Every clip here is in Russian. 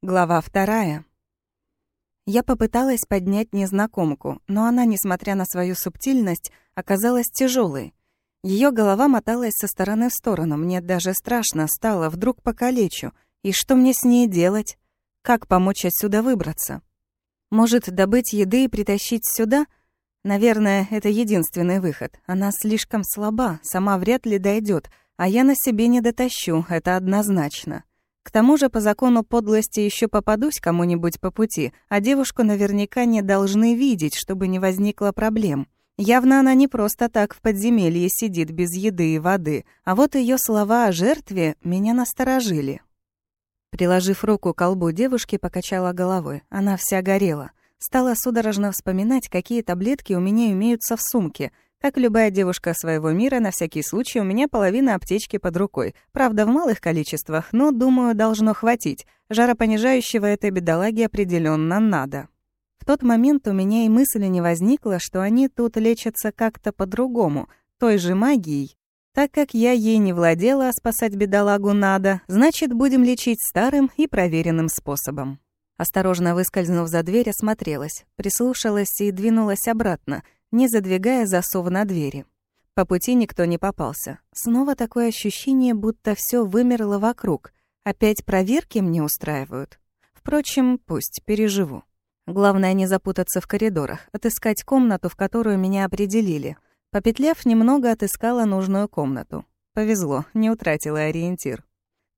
Глава вторая. Я попыталась поднять незнакомку, но она, несмотря на свою субтильность, оказалась тяжелой. Ее голова моталась со стороны в сторону, мне даже страшно стало, вдруг покалечу. И что мне с ней делать? Как помочь отсюда выбраться? Может, добыть еды и притащить сюда? Наверное, это единственный выход. Она слишком слаба, сама вряд ли дойдет, а я на себе не дотащу, это однозначно. К тому же по закону подлости еще попадусь кому-нибудь по пути, а девушку наверняка не должны видеть, чтобы не возникло проблем. Явно она не просто так в подземелье сидит без еды и воды, а вот ее слова о жертве меня насторожили. Приложив руку к колбу девушки, покачала головой. Она вся горела. Стала судорожно вспоминать, какие таблетки у меня имеются в сумке — как любая девушка своего мира, на всякий случай у меня половина аптечки под рукой. Правда, в малых количествах, но, думаю, должно хватить. Жаропонижающего этой бедолаге определенно надо. В тот момент у меня и мысли не возникло, что они тут лечатся как-то по-другому, той же магией. Так как я ей не владела, а спасать бедолагу надо, значит, будем лечить старым и проверенным способом. Осторожно выскользнув за дверь, осмотрелась, прислушалась и двинулась обратно — не задвигая засов на двери. По пути никто не попался. Снова такое ощущение, будто все вымерло вокруг. Опять проверки мне устраивают. Впрочем, пусть переживу. Главное не запутаться в коридорах, отыскать комнату, в которую меня определили. Попетляв немного, отыскала нужную комнату. Повезло, не утратила ориентир.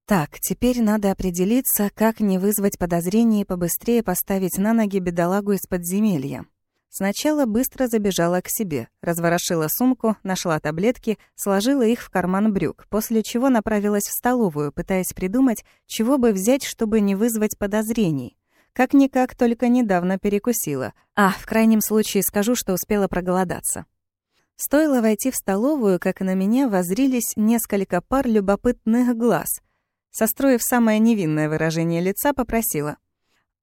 Так, теперь надо определиться, как не вызвать подозрений и побыстрее поставить на ноги бедолагу из подземелья. Сначала быстро забежала к себе, разворошила сумку, нашла таблетки, сложила их в карман брюк, после чего направилась в столовую, пытаясь придумать, чего бы взять, чтобы не вызвать подозрений. Как-никак только недавно перекусила. А, в крайнем случае скажу, что успела проголодаться. Стоило войти в столовую, как на меня воззрились несколько пар любопытных глаз. Состроив самое невинное выражение лица, попросила —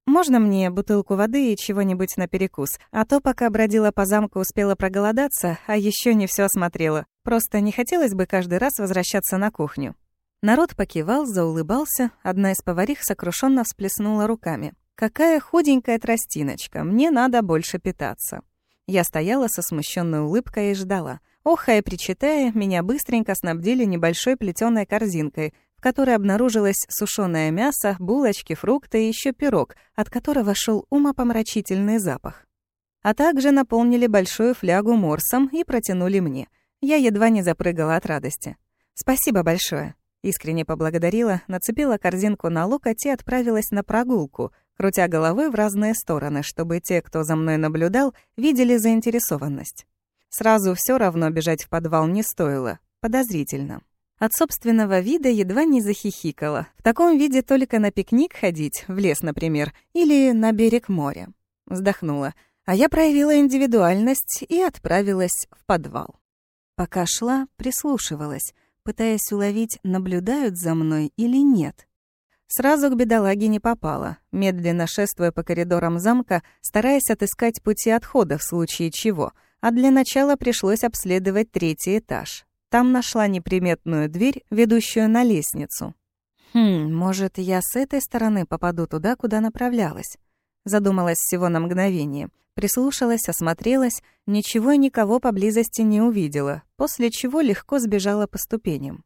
можно мне бутылку воды и чего-нибудь на перекус? А то, пока бродила по замку, успела проголодаться, а еще не все осмотрела. Просто не хотелось бы каждый раз возвращаться на кухню. Народ покивал, заулыбался, одна из поварих сокрушенно всплеснула руками. «Какая худенькая тростиночка, мне надо больше питаться». Я стояла со смущенной улыбкой и ждала. Охая, причитая, меня быстренько снабдили небольшой плетеной корзинкой, в которой обнаружилось сушеное мясо, булочки, фрукты и еще пирог, от которого шел умопомрачительный запах. А также наполнили большую флягу морсом и протянули мне. Я едва не запрыгала от радости. «Спасибо большое», — искренне поблагодарила, нацепила корзинку на локоть и отправилась на прогулку, крутя головой в разные стороны, чтобы те, кто за мной наблюдал, видели заинтересованность. Сразу все равно бежать в подвал не стоило. Подозрительно. От собственного вида едва не захихикала. В таком виде только на пикник ходить, в лес, например, или на берег моря. Вздохнула. А я проявила индивидуальность и отправилась в подвал. Пока шла, прислушивалась, пытаясь уловить, наблюдают за мной или нет. Сразу к бедолаге не попала, медленно шествуя по коридорам замка, стараясь отыскать пути отхода в случае чего, а для начала пришлось обследовать третий этаж. Там нашла неприметную дверь, ведущую на лестницу. «Хм, может, я с этой стороны попаду туда, куда направлялась?» Задумалась всего на мгновение. Прислушалась, осмотрелась, ничего и никого поблизости не увидела, после чего легко сбежала по ступеням.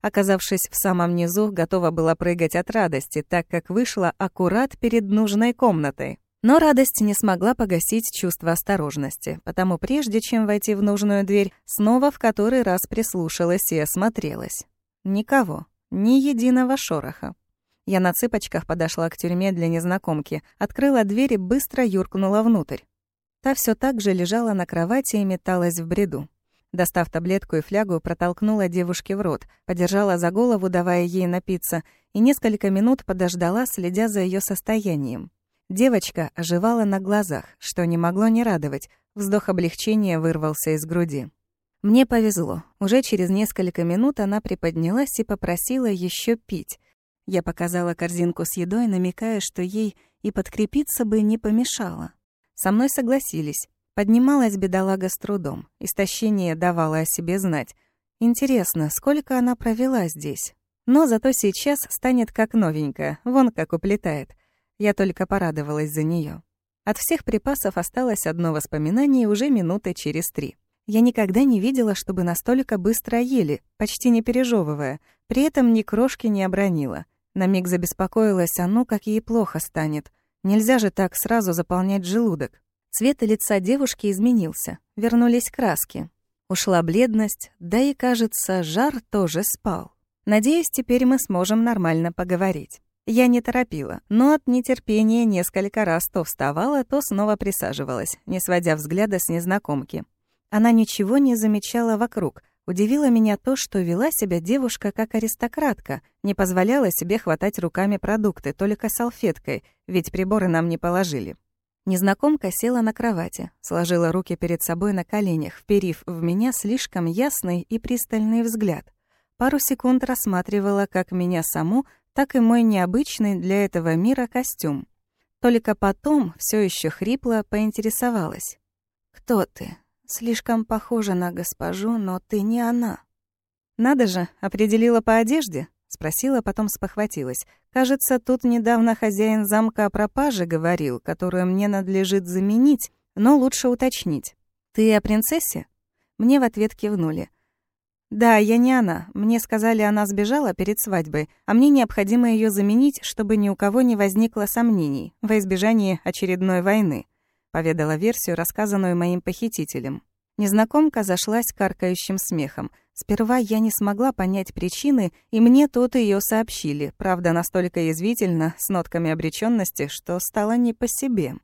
Оказавшись в самом низу, готова была прыгать от радости, так как вышла аккурат перед нужной комнатой. Но радость не смогла погасить чувство осторожности, потому прежде чем войти в нужную дверь, снова в который раз прислушалась и осмотрелась. Никого, ни единого шороха. Я на цыпочках подошла к тюрьме для незнакомки, открыла дверь и быстро юркнула внутрь. Та все так же лежала на кровати и металась в бреду. Достав таблетку и флягу, протолкнула девушке в рот, подержала за голову, давая ей напиться, и несколько минут подождала, следя за ее состоянием. Девочка оживала на глазах, что не могло не радовать. Вздох облегчения вырвался из груди. Мне повезло. Уже через несколько минут она приподнялась и попросила еще пить. Я показала корзинку с едой, намекая, что ей и подкрепиться бы не помешало. Со мной согласились. Поднималась бедолага с трудом. Истощение давало о себе знать. Интересно, сколько она провела здесь? Но зато сейчас станет как новенькая, вон как уплетает. Я только порадовалась за нее. От всех припасов осталось одно воспоминание уже минуты через три. Я никогда не видела, чтобы настолько быстро ели, почти не пережевывая, при этом ни крошки не обронила. На миг забеспокоилась, а ну, как ей плохо станет. Нельзя же так сразу заполнять желудок. Цвет лица девушки изменился, вернулись краски. Ушла бледность, да и, кажется, жар тоже спал. Надеюсь, теперь мы сможем нормально поговорить. Я не торопила, но от нетерпения несколько раз то вставала, то снова присаживалась, не сводя взгляда с незнакомки. Она ничего не замечала вокруг. Удивило меня то, что вела себя девушка как аристократка, не позволяла себе хватать руками продукты, только салфеткой, ведь приборы нам не положили. Незнакомка села на кровати, сложила руки перед собой на коленях, вперив в меня слишком ясный и пристальный взгляд. Пару секунд рассматривала как меня саму, так и мой необычный для этого мира костюм. Только потом, все еще хрипло, поинтересовалась. «Кто ты? Слишком похожа на госпожу, но ты не она». «Надо же, определила по одежде?» Спросила, потом спохватилась. «Кажется, тут недавно хозяин замка о пропаже говорил, которую мне надлежит заменить, но лучше уточнить. Ты о принцессе?» Мне в ответ кивнули. «Да, я не она. Мне сказали, она сбежала перед свадьбой, а мне необходимо ее заменить, чтобы ни у кого не возникло сомнений во избежание очередной войны», поведала версию, рассказанную моим похитителем. Незнакомка зашлась каркающим смехом — Сперва я не смогла понять причины, и мне тут ее сообщили, правда, настолько язвительно, с нотками обреченности, что стало не по себе.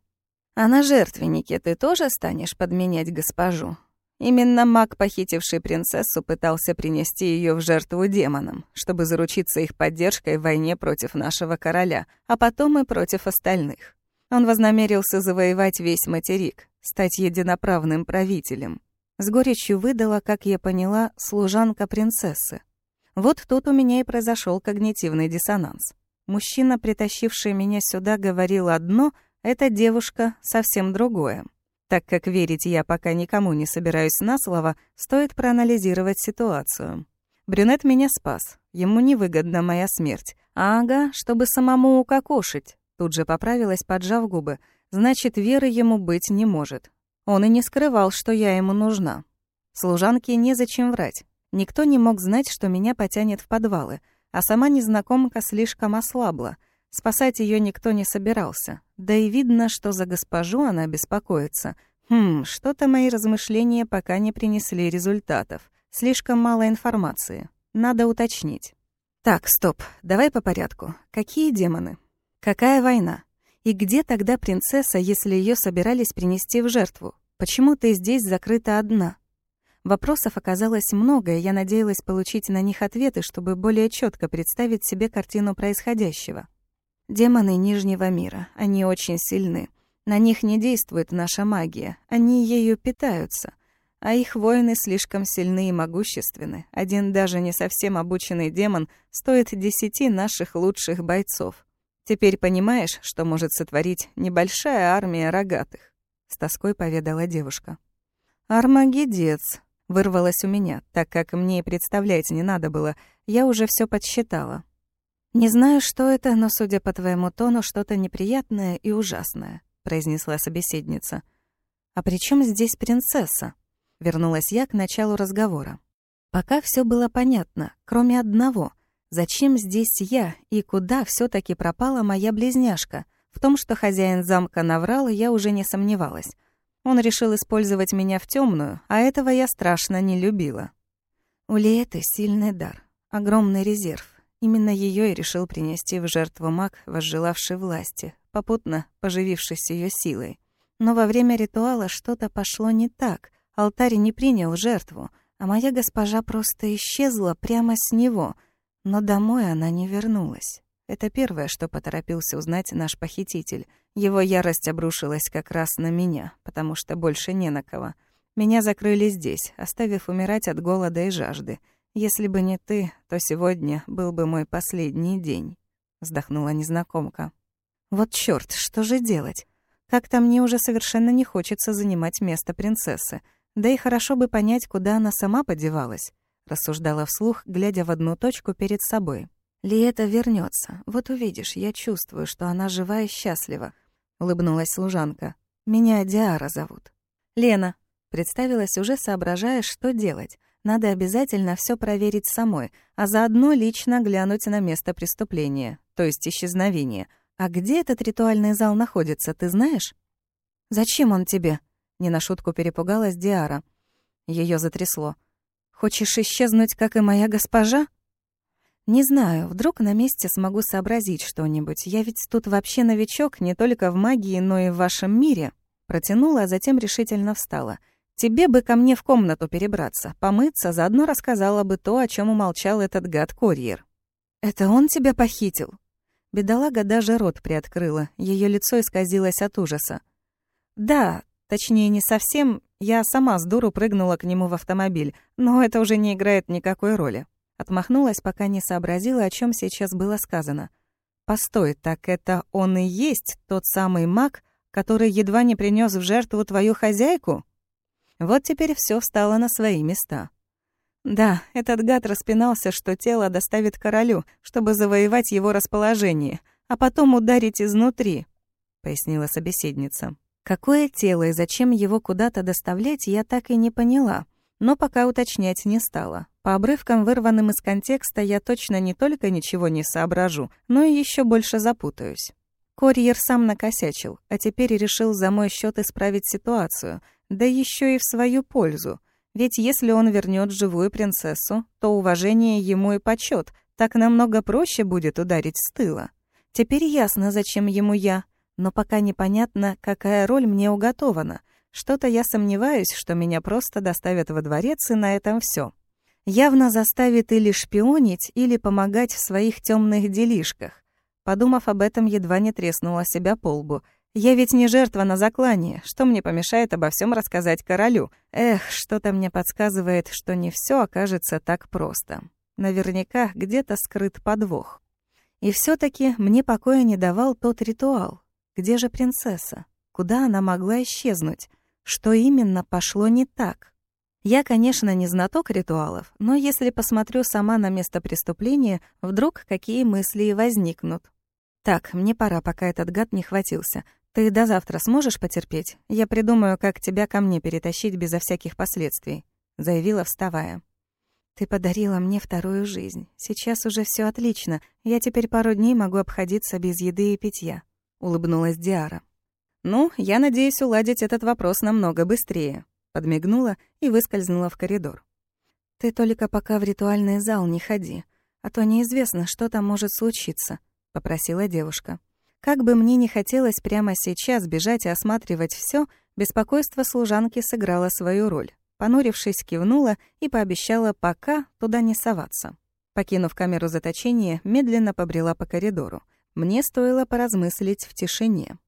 «А на жертвеннике ты тоже станешь подменять госпожу?» Именно маг, похитивший принцессу, пытался принести ее в жертву демонам, чтобы заручиться их поддержкой в войне против нашего короля, а потом и против остальных. Он вознамерился завоевать весь материк, стать единоправным правителем. С горечью выдала, как я поняла, служанка принцессы. Вот тут у меня и произошел когнитивный диссонанс. Мужчина, притащивший меня сюда, говорил одно, эта девушка — совсем другое. Так как верить я пока никому не собираюсь на слово, стоит проанализировать ситуацию. Брюнет меня спас. Ему невыгодна моя смерть. Ага, чтобы самому укокошить. Тут же поправилась, поджав губы. Значит, веры ему быть не может. Он и не скрывал, что я ему нужна. Служанке незачем врать. Никто не мог знать, что меня потянет в подвалы, а сама незнакомка слишком ослабла. Спасать ее никто не собирался. Да и видно, что за госпожу она беспокоится. Хм, что-то мои размышления пока не принесли результатов. Слишком мало информации. Надо уточнить. Так, стоп, давай по порядку. Какие демоны? Какая война? И где тогда принцесса, если ее собирались принести в жертву? Почему ты здесь закрыта одна? Вопросов оказалось много, и я надеялась получить на них ответы, чтобы более четко представить себе картину происходящего. Демоны Нижнего мира, они очень сильны. На них не действует наша магия, они ею питаются. А их воины слишком сильны и могущественны. Один даже не совсем обученный демон стоит десяти наших лучших бойцов. Теперь понимаешь, что может сотворить небольшая армия рогатых?» С тоской поведала девушка. «Армагедец», — вырвалось у меня, так как мне и представлять не надо было, я уже все подсчитала. «Не знаю, что это, но, судя по твоему тону, что-то неприятное и ужасное», — произнесла собеседница. «А при чем здесь принцесса?» Вернулась я к началу разговора. Пока все было понятно, кроме одного — Зачем здесь я и куда все таки пропала моя близняшка? В том, что хозяин замка наврал, я уже не сомневалась. Он решил использовать меня в темную, а этого я страшно не любила. У Лиэты сильный дар, огромный резерв. Именно ее и решил принести в жертву маг, возжелавший власти, попутно поживившись ее силой. Но во время ритуала что-то пошло не так. Алтарь не принял жертву, а моя госпожа просто исчезла прямо с него — но домой она не вернулась. Это первое, что поторопился узнать наш похититель. Его ярость обрушилась как раз на меня, потому что больше не на кого. Меня закрыли здесь, оставив умирать от голода и жажды. Если бы не ты, то сегодня был бы мой последний день», — вздохнула незнакомка. «Вот чёрт, что же делать? Как-то мне уже совершенно не хочется занимать место принцессы. Да и хорошо бы понять, куда она сама подевалась рассуждала вслух, глядя в одну точку перед собой. Лиэта вернется. Вот увидишь, я чувствую, что она жива и счастлива», — улыбнулась служанка. «Меня Диара зовут». «Лена», — представилась уже, соображая, что делать. Надо обязательно все проверить самой, а заодно лично глянуть на место преступления, то есть исчезновения. А где этот ритуальный зал находится, ты знаешь? «Зачем он тебе?» — не на шутку перепугалась Диара. Ее затрясло. «Хочешь исчезнуть, как и моя госпожа?» «Не знаю, вдруг на месте смогу сообразить что-нибудь. Я ведь тут вообще новичок не только в магии, но и в вашем мире». Протянула, а затем решительно встала. «Тебе бы ко мне в комнату перебраться, помыться, заодно рассказала бы то, о чем умолчал этот гад-курьер». «Это он тебя похитил?» Бедолага даже рот приоткрыла, ее лицо исказилось от ужаса. «Да, точнее, не совсем. Я сама с дуру прыгнула к нему в автомобиль, но это уже не играет никакой роли». Отмахнулась, пока не сообразила, о чем сейчас было сказано. «Постой, так это он и есть тот самый маг, который едва не принес в жертву твою хозяйку?» Вот теперь все встало на свои места. Да, этот гад распинался, что тело доставит королю, чтобы завоевать его расположение, а потом ударить изнутри, пояснила собеседница. Какое тело и зачем его куда-то доставлять, я так и не поняла, но пока уточнять не стала. По обрывкам, вырванным из контекста, я точно не только ничего не соображу, но и еще больше запутаюсь. Курьер сам накосячил, а теперь решил за мой счет исправить ситуацию, да еще и в свою пользу. Ведь если он вернет живую принцессу, то уважение ему и почет, так намного проще будет ударить с тыла. Теперь ясно, зачем ему я, но пока непонятно, какая роль мне уготована. Что-то я сомневаюсь, что меня просто доставят во дворец, и на этом все явно заставит или шпионить, или помогать в своих темных делишках. Подумав об этом, едва не треснула себя по лбу. Я ведь не жертва на заклание, что мне помешает обо всем рассказать королю? Эх, что-то мне подсказывает, что не все окажется так просто. Наверняка где-то скрыт подвох. И все таки мне покоя не давал тот ритуал. Где же принцесса? Куда она могла исчезнуть? Что именно пошло не так? Я, конечно, не знаток ритуалов, но если посмотрю сама на место преступления, вдруг какие мысли и возникнут. Так, мне пора, пока этот гад не хватился. Ты до завтра сможешь потерпеть? Я придумаю, как тебя ко мне перетащить безо всяких последствий, заявила, вставая. Ты подарила мне вторую жизнь. Сейчас уже все отлично. Я теперь пару дней могу обходиться без еды и питья, улыбнулась Диара. Ну, я надеюсь уладить этот вопрос намного быстрее. Подмигнула и выскользнула в коридор. «Ты только пока в ритуальный зал не ходи, а то неизвестно, что там может случиться», — попросила девушка. Как бы мне ни хотелось прямо сейчас бежать и осматривать все, беспокойство служанки сыграло свою роль. Понурившись, кивнула и пообещала пока туда не соваться. Покинув камеру заточения, медленно побрела по коридору. Мне стоило поразмыслить в тишине.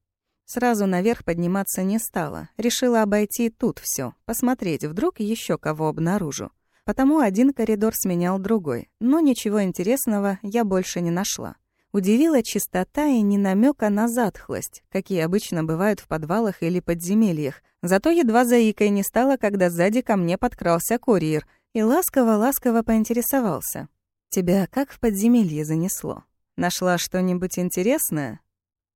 Сразу наверх подниматься не стала. Решила обойти тут все, посмотреть, вдруг еще кого обнаружу. Потому один коридор сменял другой, но ничего интересного я больше не нашла. Удивила чистота и не намека на затхлость, какие обычно бывают в подвалах или подземельях. Зато едва заикой не стало, когда сзади ко мне подкрался курьер и ласково-ласково поинтересовался. «Тебя как в подземелье занесло? Нашла что-нибудь интересное?»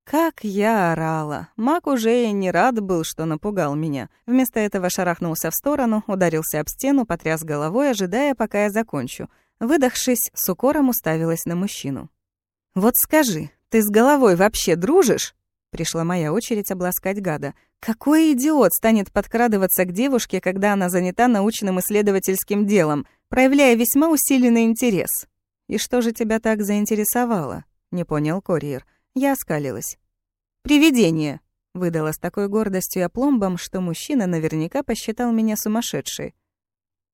Как я орала. Маг уже и не рад был, что напугал меня. Вместо этого шарахнулся в сторону, ударился об стену, потряс головой, ожидая, пока я закончу. Выдохшись, с укором уставилась на мужчину. «Вот скажи, ты с головой вообще дружишь?» Пришла моя очередь обласкать гада. «Какой идиот станет подкрадываться к девушке, когда она занята научным исследовательским делом, проявляя весьма усиленный интерес?» «И что же тебя так заинтересовало?» — не понял курьер. Я оскалилась. «Привидение!» — выдала с такой гордостью и опломбом, что мужчина наверняка посчитал меня сумасшедшей.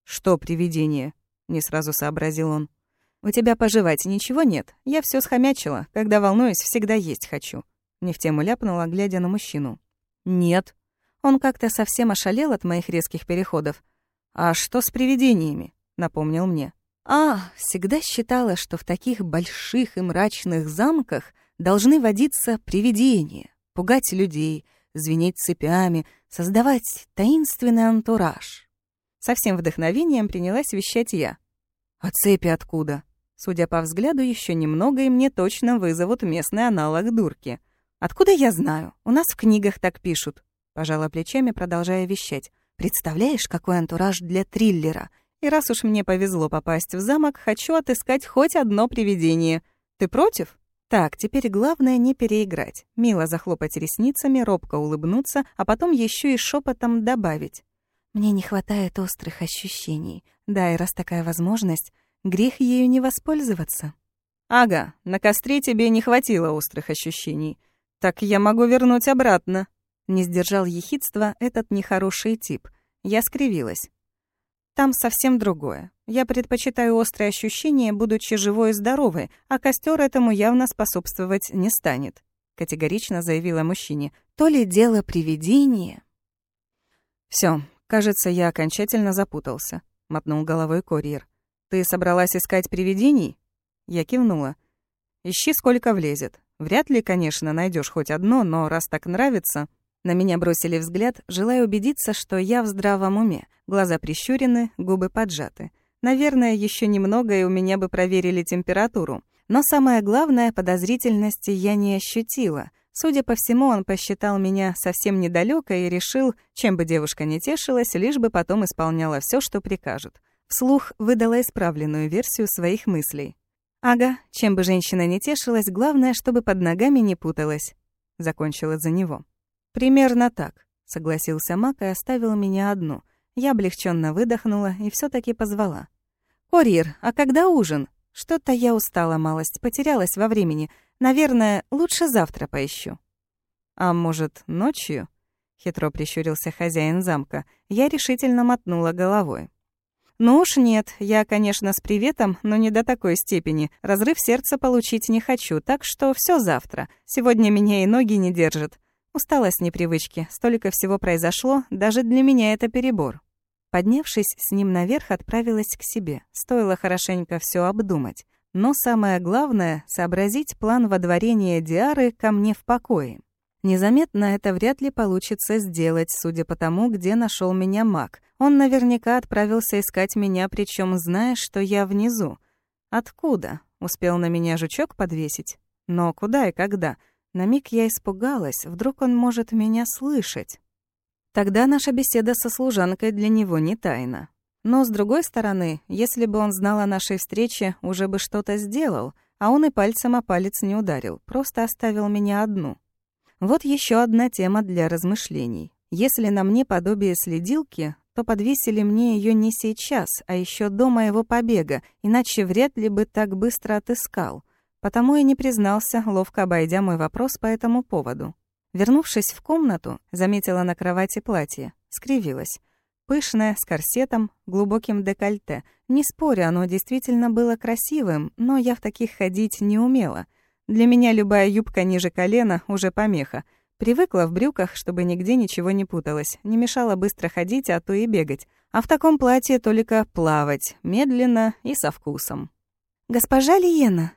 «Что привидение?» — не сразу сообразил он. «У тебя пожевать ничего нет? Я все схомячила. Когда волнуюсь, всегда есть хочу». Не в тему ляпнула, глядя на мужчину. «Нет». Он как-то совсем ошалел от моих резких переходов. «А что с привидениями?» — напомнил мне. «А, всегда считала, что в таких больших и мрачных замках — должны водиться привидения, пугать людей, звенеть цепями, создавать таинственный антураж. Со всем вдохновением принялась вещать я. «А цепи откуда?» Судя по взгляду, еще немного, и мне точно вызовут местный аналог дурки. «Откуда я знаю? У нас в книгах так пишут», — пожала плечами, продолжая вещать. «Представляешь, какой антураж для триллера? И раз уж мне повезло попасть в замок, хочу отыскать хоть одно привидение. Ты против?» Так, теперь главное не переиграть. Мило захлопать ресницами, робко улыбнуться, а потом еще и шепотом добавить. Мне не хватает острых ощущений. Да, и раз такая возможность, грех ею не воспользоваться. Ага, на костре тебе не хватило острых ощущений. Так я могу вернуть обратно. Не сдержал ехидства этот нехороший тип. Я скривилась. Там совсем другое. Я предпочитаю острые ощущения, будучи живой и здоровой, а костер этому явно способствовать не станет», — категорично заявила мужчине. «То ли дело привидение». Все, кажется, я окончательно запутался», — мотнул головой курьер. «Ты собралась искать привидений?» Я кивнула. «Ищи, сколько влезет. Вряд ли, конечно, найдешь хоть одно, но раз так нравится...» На меня бросили взгляд, желая убедиться, что я в здравом уме. Глаза прищурены, губы поджаты. Наверное, еще немного, и у меня бы проверили температуру. Но самое главное, подозрительности я не ощутила. Судя по всему, он посчитал меня совсем недалёкой и решил, чем бы девушка не тешилась, лишь бы потом исполняла все, что прикажут. Вслух выдала исправленную версию своих мыслей. «Ага, чем бы женщина не тешилась, главное, чтобы под ногами не путалась», — закончила за него. «Примерно так», — согласился Мак и оставил меня одну. Я облегченно выдохнула и все таки позвала. «Курьер, а когда ужин? Что-то я устала малость, потерялась во времени. Наверное, лучше завтра поищу». «А может, ночью?» — хитро прищурился хозяин замка. Я решительно мотнула головой. «Ну уж нет, я, конечно, с приветом, но не до такой степени. Разрыв сердца получить не хочу, так что все завтра. Сегодня меня и ноги не держат. Устала с непривычки, столько всего произошло, даже для меня это перебор. Поднявшись с ним наверх, отправилась к себе. Стоило хорошенько все обдумать. Но самое главное — сообразить план водворения Диары ко мне в покое. Незаметно это вряд ли получится сделать, судя по тому, где нашел меня маг. Он наверняка отправился искать меня, причем зная, что я внизу. Откуда? Успел на меня жучок подвесить? Но куда и когда? На миг я испугалась, вдруг он может меня слышать. Тогда наша беседа со служанкой для него не тайна. Но, с другой стороны, если бы он знал о нашей встрече, уже бы что-то сделал, а он и пальцем о палец не ударил, просто оставил меня одну. Вот еще одна тема для размышлений. Если на мне подобие следилки, то подвесили мне ее не сейчас, а еще до моего побега, иначе вряд ли бы так быстро отыскал. Потому и не признался, ловко обойдя мой вопрос по этому поводу. Вернувшись в комнату, заметила на кровати платье, скривилась. Пышное, с корсетом, глубоким декольте. Не спорю, оно действительно было красивым, но я в таких ходить не умела. Для меня любая юбка ниже колена уже помеха. Привыкла в брюках, чтобы нигде ничего не путалось, не мешало быстро ходить, а то и бегать. А в таком платье только плавать, медленно и со вкусом. «Госпожа Лиена!»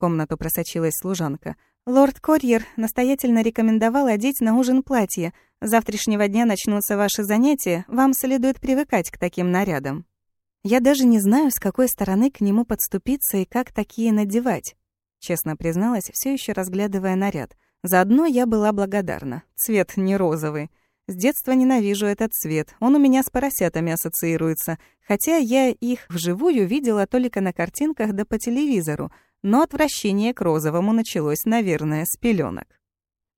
комнату просочилась служанка. «Лорд Корьер настоятельно рекомендовал одеть на ужин платье. С завтрашнего дня начнутся ваши занятия, вам следует привыкать к таким нарядам». Я даже не знаю, с какой стороны к нему подступиться и как такие надевать. Честно призналась, все еще разглядывая наряд. Заодно я была благодарна. Цвет не розовый. С детства ненавижу этот цвет. Он у меня с поросятами ассоциируется. Хотя я их вживую видела только на картинках да по телевизору но отвращение к розовому началось, наверное, с пеленок.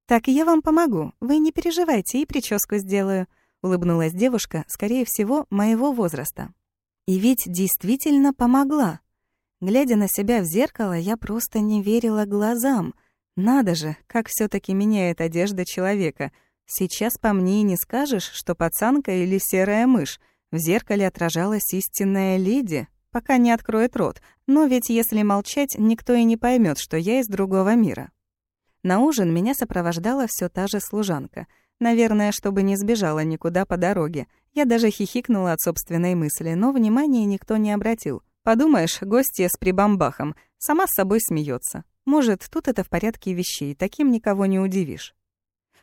«Так я вам помогу, вы не переживайте, и прическу сделаю», — улыбнулась девушка, скорее всего, моего возраста. И ведь действительно помогла. Глядя на себя в зеркало, я просто не верила глазам. Надо же, как все таки меняет одежда человека. Сейчас по мне и не скажешь, что пацанка или серая мышь. В зеркале отражалась истинная леди, пока не откроет рот, но ведь если молчать, никто и не поймет, что я из другого мира. На ужин меня сопровождала все та же служанка. Наверное, чтобы не сбежала никуда по дороге. Я даже хихикнула от собственной мысли, но внимания никто не обратил. Подумаешь, гостья с прибамбахом. Сама с собой смеется. Может, тут это в порядке вещей, таким никого не удивишь.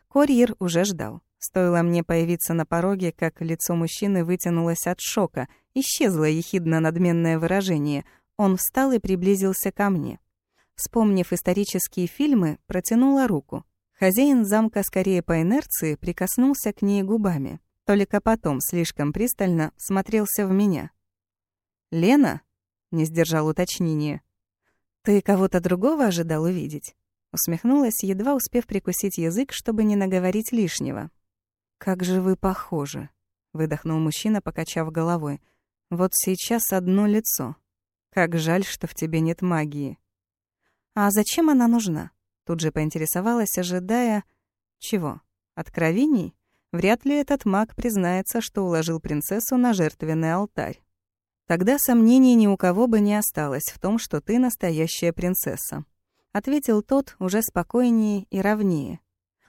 Курьер уже ждал. Стоило мне появиться на пороге, как лицо мужчины вытянулось от шока. Исчезло ехидно-надменное выражение. Он встал и приблизился ко мне. Вспомнив исторические фильмы, протянула руку. Хозяин замка скорее по инерции прикоснулся к ней губами. Только потом слишком пристально смотрелся в меня. «Лена?» — не сдержал уточнения. «Ты кого-то другого ожидал увидеть?» Усмехнулась, едва успев прикусить язык, чтобы не наговорить лишнего. «Как же вы похожи!» — выдохнул мужчина, покачав головой. «Вот сейчас одно лицо. Как жаль, что в тебе нет магии». «А зачем она нужна?» Тут же поинтересовалась, ожидая... Чего? Откровений? Вряд ли этот маг признается, что уложил принцессу на жертвенный алтарь. Тогда сомнений ни у кого бы не осталось в том, что ты настоящая принцесса. Ответил тот уже спокойнее и ровнее.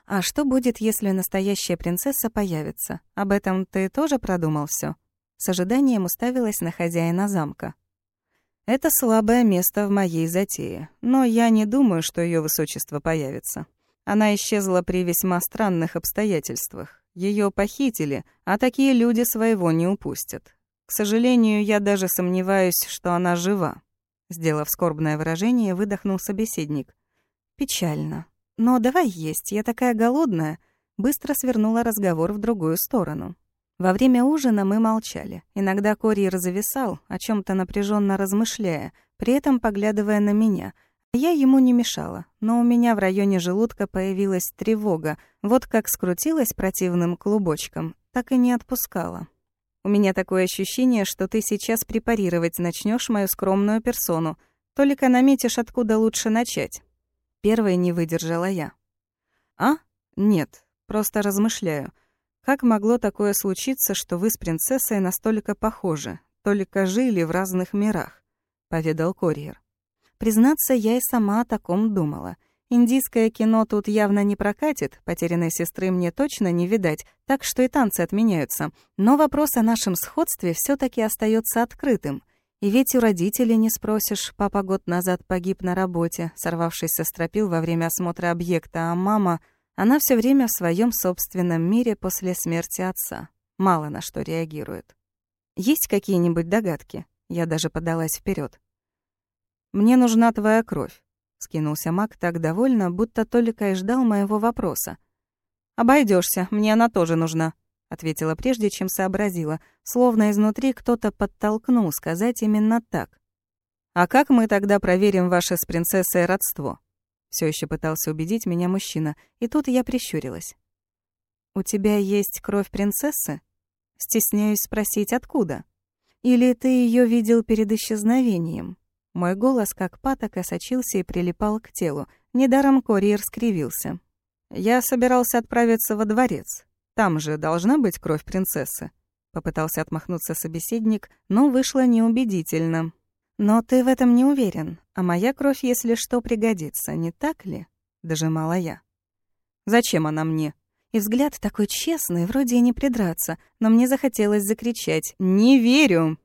А что будет, если настоящая принцесса появится? Об этом ты тоже продумал все? С ожиданием уставилась на хозяина замка. Это слабое место в моей затее, но я не думаю, что ее высочество появится. Она исчезла при весьма странных обстоятельствах. Ее похитили, а такие люди своего не упустят. К сожалению, я даже сомневаюсь, что она жива. Сделав скорбное выражение, выдохнул собеседник. Печально. Но давай есть, я такая голодная. Быстро свернула разговор в другую сторону. Во время ужина мы молчали. Иногда Кори зависал, о чем то напряженно размышляя, при этом поглядывая на меня. Я ему не мешала, но у меня в районе желудка появилась тревога, вот как скрутилась противным клубочком, так и не отпускала. У меня такое ощущение, что ты сейчас препарировать начнешь мою скромную персону, только наметишь, откуда лучше начать. Первой не выдержала я. А? Нет, просто размышляю. Как могло такое случиться, что вы с принцессой настолько похожи, только жили в разных мирах? Поведал Корьер. Признаться, я и сама о таком думала. Индийское кино тут явно не прокатит, потерянной сестры мне точно не видать, так что и танцы отменяются. Но вопрос о нашем сходстве все таки остается открытым. И ведь у родителей не спросишь. Папа год назад погиб на работе, сорвавшись со стропил во время осмотра объекта, а мама... Она все время в своем собственном мире после смерти отца. Мало на что реагирует. Есть какие-нибудь догадки? Я даже подалась вперед. Мне нужна твоя кровь. Скинулся маг так довольно, будто только и ждал моего вопроса. Обойдешься, мне она тоже нужна, ответила прежде, чем сообразила, словно изнутри кто-то подтолкнул сказать именно так. А как мы тогда проверим ваше с принцессой родство? Все еще пытался убедить меня мужчина, и тут я прищурилась. «У тебя есть кровь принцессы?» Стесняюсь спросить, откуда? Или ты ее видел перед исчезновением? Мой голос, как патока, сочился и прилипал к телу. Недаром курьер скривился. «Я собирался отправиться во дворец. Там же должна быть кровь принцессы». Попытался отмахнуться собеседник, но вышло неубедительно. «Но ты в этом не уверен, а моя кровь, если что, пригодится, не так ли?» — дожимала я. «Зачем она мне?» И взгляд такой честный, вроде и не придраться, но мне захотелось закричать «Не верю!».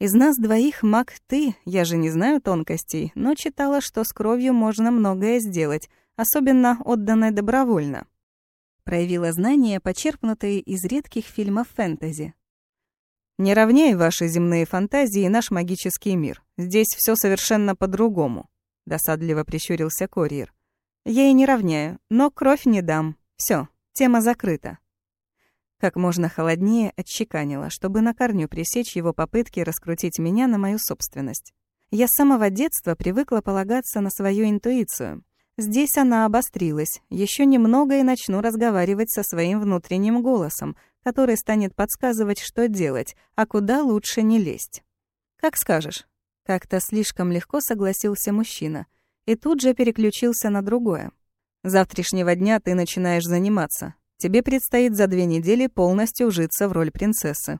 Из нас двоих маг ты, я же не знаю тонкостей, но читала, что с кровью можно многое сделать, особенно отданной добровольно. Проявила знания, почерпнутые из редких фильмов фэнтези. Не равняй ваши земные фантазии и наш магический мир. Здесь все совершенно по-другому», — досадливо прищурился Корьер. «Я и не равняю, но кровь не дам. Все, тема закрыта». Как можно холоднее отчеканила, чтобы на корню пресечь его попытки раскрутить меня на мою собственность. Я с самого детства привыкла полагаться на свою интуицию. Здесь она обострилась. Еще немного и начну разговаривать со своим внутренним голосом, который станет подсказывать, что делать, а куда лучше не лезть. «Как скажешь». Как-то слишком легко согласился мужчина и тут же переключился на другое. «Завтрашнего дня ты начинаешь заниматься. Тебе предстоит за две недели полностью ужиться в роль принцессы».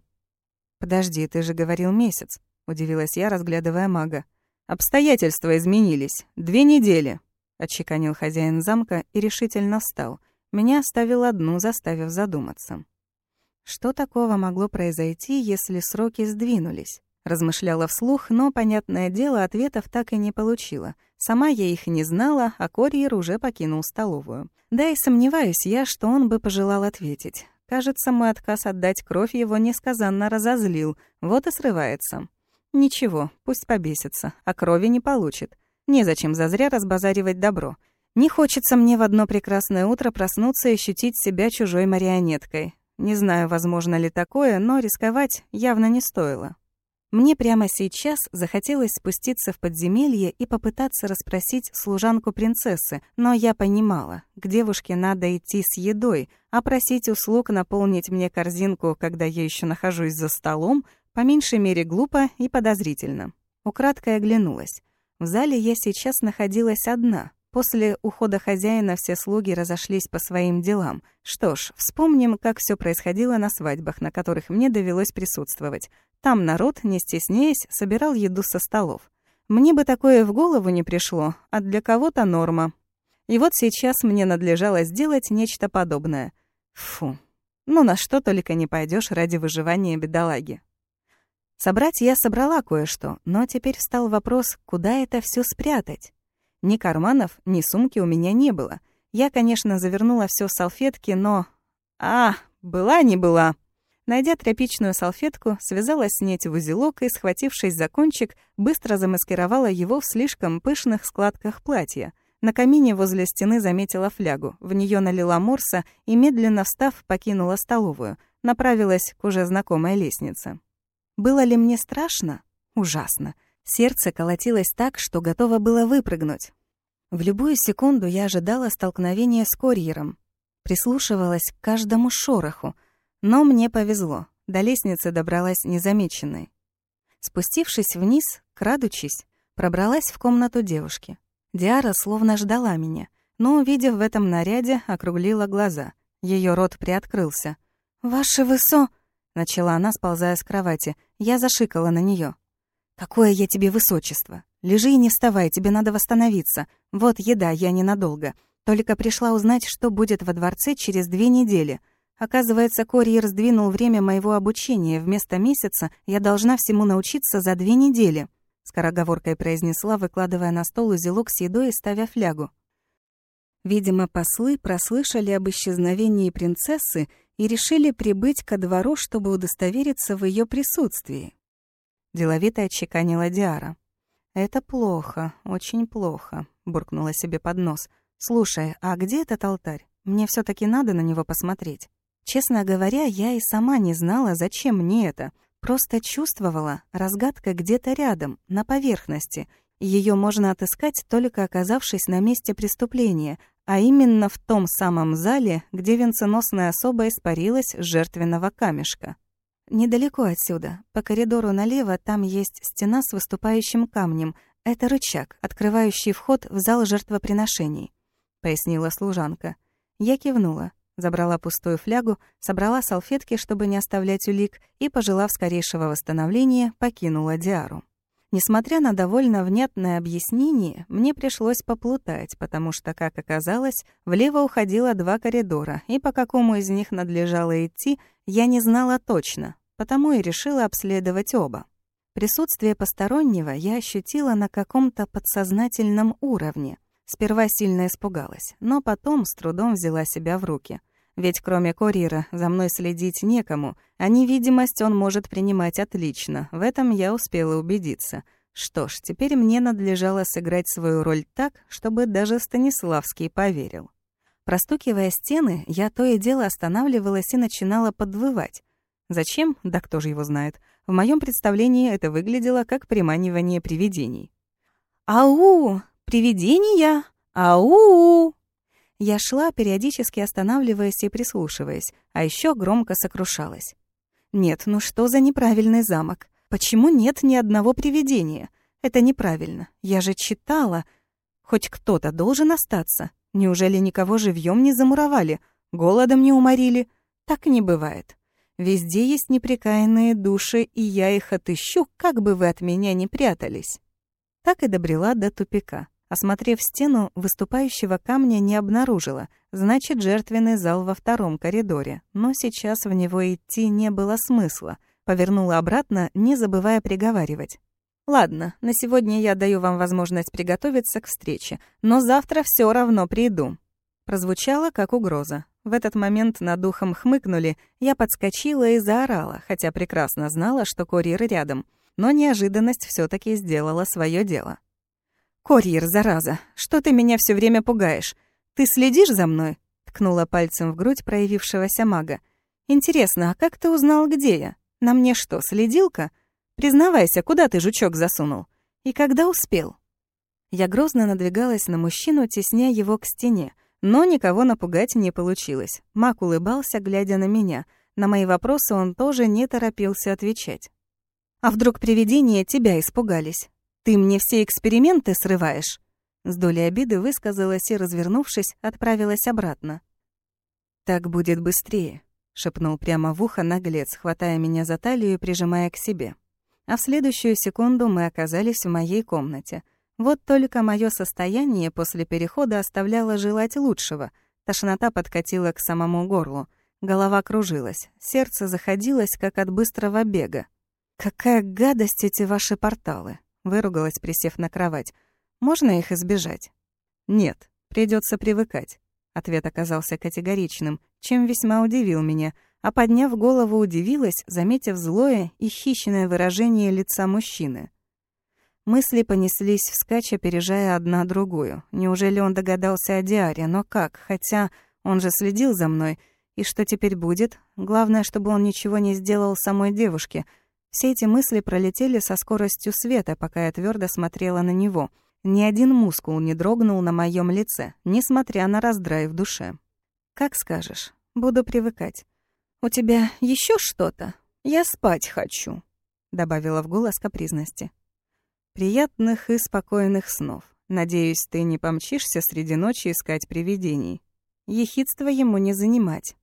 «Подожди, ты же говорил месяц», — удивилась я, разглядывая мага. «Обстоятельства изменились. Две недели», — отчеканил хозяин замка и решительно встал. Меня оставил одну, заставив задуматься. Что такого могло произойти, если сроки сдвинулись? Размышляла вслух, но, понятное дело, ответов так и не получила. Сама я их не знала, а Корьер уже покинул столовую. Да и сомневаюсь я, что он бы пожелал ответить. Кажется, мой отказ отдать кровь его несказанно разозлил, вот и срывается. Ничего, пусть побесится, а крови не получит. Незачем зазря разбазаривать добро. Не хочется мне в одно прекрасное утро проснуться и ощутить себя чужой марионеткой. Не знаю, возможно ли такое, но рисковать явно не стоило. Мне прямо сейчас захотелось спуститься в подземелье и попытаться расспросить служанку принцессы, но я понимала, к девушке надо идти с едой, а просить услуг наполнить мне корзинку, когда я еще нахожусь за столом, по меньшей мере глупо и подозрительно. Украдкой оглянулась. В зале я сейчас находилась одна. После ухода хозяина все слуги разошлись по своим делам. Что ж, вспомним, как все происходило на свадьбах, на которых мне довелось присутствовать. Там народ, не стесняясь, собирал еду со столов. Мне бы такое в голову не пришло, а для кого-то норма. И вот сейчас мне надлежало сделать нечто подобное. Фу. Ну на что только не пойдешь ради выживания бедолаги. Собрать я собрала кое-что, но теперь встал вопрос, куда это все спрятать. Ни карманов, ни сумки у меня не было. Я, конечно, завернула все в салфетки, но... А, была не была. Найдя тряпичную салфетку, связала с нить в узелок и, схватившись за кончик, быстро замаскировала его в слишком пышных складках платья. На камине возле стены заметила флягу. В нее налила морса и, медленно встав, покинула столовую. Направилась к уже знакомой лестнице. Было ли мне страшно? Ужасно. Сердце колотилось так, что готово было выпрыгнуть. В любую секунду я ожидала столкновения с курьером. Прислушивалась к каждому шороху. Но мне повезло. До лестницы добралась незамеченной. Спустившись вниз, крадучись, пробралась в комнату девушки. Диара словно ждала меня, но, увидев в этом наряде, округлила глаза. Ее рот приоткрылся. «Ваше высо...» — начала она, сползая с кровати. Я зашикала на нее. «Какое я тебе высочество! Лежи и не вставай, тебе надо восстановиться. Вот еда, я ненадолго. Только пришла узнать, что будет во дворце через две недели. Оказывается, курьер сдвинул время моего обучения. Вместо месяца я должна всему научиться за две недели», — скороговоркой произнесла, выкладывая на стол узелок с едой и ставя флягу. Видимо, послы прослышали об исчезновении принцессы и решили прибыть ко двору, чтобы удостовериться в ее присутствии. Деловито отчеканила Диара. «Это плохо, очень плохо», — буркнула себе под нос. «Слушай, а где этот алтарь? Мне все таки надо на него посмотреть». Честно говоря, я и сама не знала, зачем мне это. Просто чувствовала, разгадка где-то рядом, на поверхности. Ее можно отыскать, только оказавшись на месте преступления, а именно в том самом зале, где венценосная особа испарилась с жертвенного камешка. Недалеко отсюда, по коридору налево, там есть стена с выступающим камнем. Это рычаг, открывающий вход в зал жертвоприношений, пояснила служанка. Я кивнула, забрала пустую флягу, собрала салфетки, чтобы не оставлять улик, и, пожелав скорейшего восстановления, покинула Диару. Несмотря на довольно внятное объяснение, мне пришлось поплутать, потому что, как оказалось, влево уходило два коридора, и по какому из них надлежало идти, я не знала точно, потому и решила обследовать оба. Присутствие постороннего я ощутила на каком-то подсознательном уровне. Сперва сильно испугалась, но потом с трудом взяла себя в руки — ведь кроме курьера за мной следить некому, а невидимость он может принимать отлично. В этом я успела убедиться. Что ж, теперь мне надлежало сыграть свою роль так, чтобы даже Станиславский поверил. Простукивая стены, я то и дело останавливалась и начинала подвывать. Зачем? Да кто же его знает. В моем представлении это выглядело как приманивание привидений. «Ау! Привидения! Ау!» Я шла, периодически останавливаясь и прислушиваясь, а еще громко сокрушалась. «Нет, ну что за неправильный замок? Почему нет ни одного привидения? Это неправильно. Я же читала. Хоть кто-то должен остаться. Неужели никого живьем не замуровали? Голодом не уморили? Так не бывает. Везде есть непрекаянные души, и я их отыщу, как бы вы от меня не прятались». Так и добрела до тупика. Осмотрев стену, выступающего камня не обнаружила, значит, жертвенный зал во втором коридоре. Но сейчас в него идти не было смысла. Повернула обратно, не забывая приговаривать. «Ладно, на сегодня я даю вам возможность приготовиться к встрече, но завтра все равно приду». Прозвучало как угроза. В этот момент над духом хмыкнули, я подскочила и заорала, хотя прекрасно знала, что курьер рядом — но неожиданность все таки сделала свое дело. «Корьер, зараза, что ты меня все время пугаешь? Ты следишь за мной?» — ткнула пальцем в грудь проявившегося мага. «Интересно, а как ты узнал, где я? На мне что, следилка? Признавайся, куда ты жучок засунул? И когда успел?» Я грозно надвигалась на мужчину, тесня его к стене, но никого напугать не получилось. Мак улыбался, глядя на меня. На мои вопросы он тоже не торопился отвечать. «А вдруг привидения тебя испугались? Ты мне все эксперименты срываешь?» С долей обиды высказалась и, развернувшись, отправилась обратно. «Так будет быстрее», — шепнул прямо в ухо наглец, хватая меня за талию и прижимая к себе. А в следующую секунду мы оказались в моей комнате. Вот только мое состояние после перехода оставляло желать лучшего. Тошнота подкатила к самому горлу. Голова кружилась, сердце заходилось, как от быстрого бега. «Какая гадость эти ваши порталы!» Выругалась, присев на кровать. «Можно их избежать?» «Нет, придется привыкать». Ответ оказался категоричным, чем весьма удивил меня, а подняв голову, удивилась, заметив злое и хищное выражение лица мужчины. Мысли понеслись вскачь, опережая одна другую. Неужели он догадался о Диаре? Но как? Хотя он же следил за мной. И что теперь будет? Главное, чтобы он ничего не сделал самой девушке — все эти мысли пролетели со скоростью света, пока я твердо смотрела на него. Ни один мускул не дрогнул на моем лице, несмотря на раздрай в душе. «Как скажешь. Буду привыкать. У тебя еще что-то? Я спать хочу», — добавила в голос капризности. «Приятных и спокойных снов. Надеюсь, ты не помчишься среди ночи искать привидений. Ехидство ему не занимать».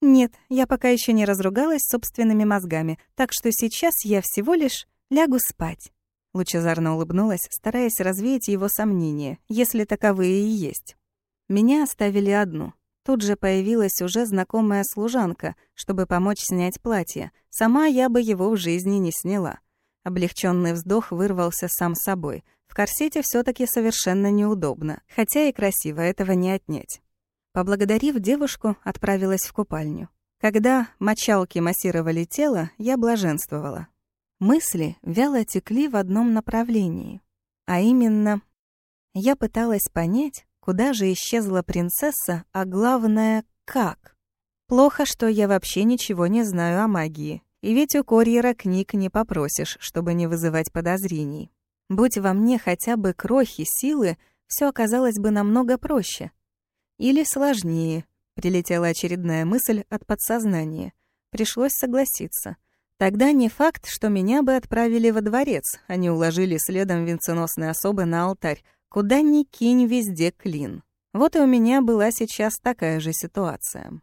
«Нет, я пока еще не разругалась собственными мозгами, так что сейчас я всего лишь лягу спать». Лучезарно улыбнулась, стараясь развеять его сомнения, если таковые и есть. Меня оставили одну. Тут же появилась уже знакомая служанка, чтобы помочь снять платье. Сама я бы его в жизни не сняла. Облегченный вздох вырвался сам собой. В корсете все таки совершенно неудобно, хотя и красиво этого не отнять. Поблагодарив девушку, отправилась в купальню. Когда мочалки массировали тело, я блаженствовала. Мысли вяло текли в одном направлении. А именно, я пыталась понять, куда же исчезла принцесса, а главное, как. Плохо, что я вообще ничего не знаю о магии. И ведь у курьера книг не попросишь, чтобы не вызывать подозрений. Будь во мне хотя бы крохи силы, все оказалось бы намного проще. Или сложнее, прилетела очередная мысль от подсознания. Пришлось согласиться. Тогда не факт, что меня бы отправили во дворец, а не уложили следом венценосной особы на алтарь. Куда ни кинь, везде клин. Вот и у меня была сейчас такая же ситуация.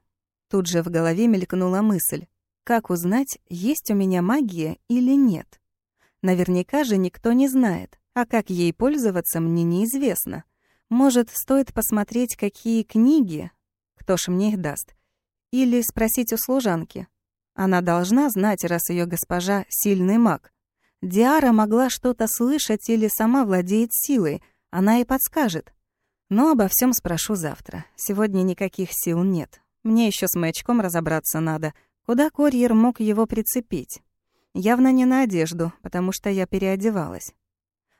Тут же в голове мелькнула мысль. Как узнать, есть у меня магия или нет? Наверняка же никто не знает, а как ей пользоваться мне неизвестно. Может, стоит посмотреть, какие книги? Кто ж мне их даст? Или спросить у служанки? Она должна знать, раз ее госпожа — сильный маг. Диара могла что-то слышать или сама владеет силой, она и подскажет. Но обо всем спрошу завтра. Сегодня никаких сил нет. Мне еще с маячком разобраться надо. Куда курьер мог его прицепить? Явно не на одежду, потому что я переодевалась.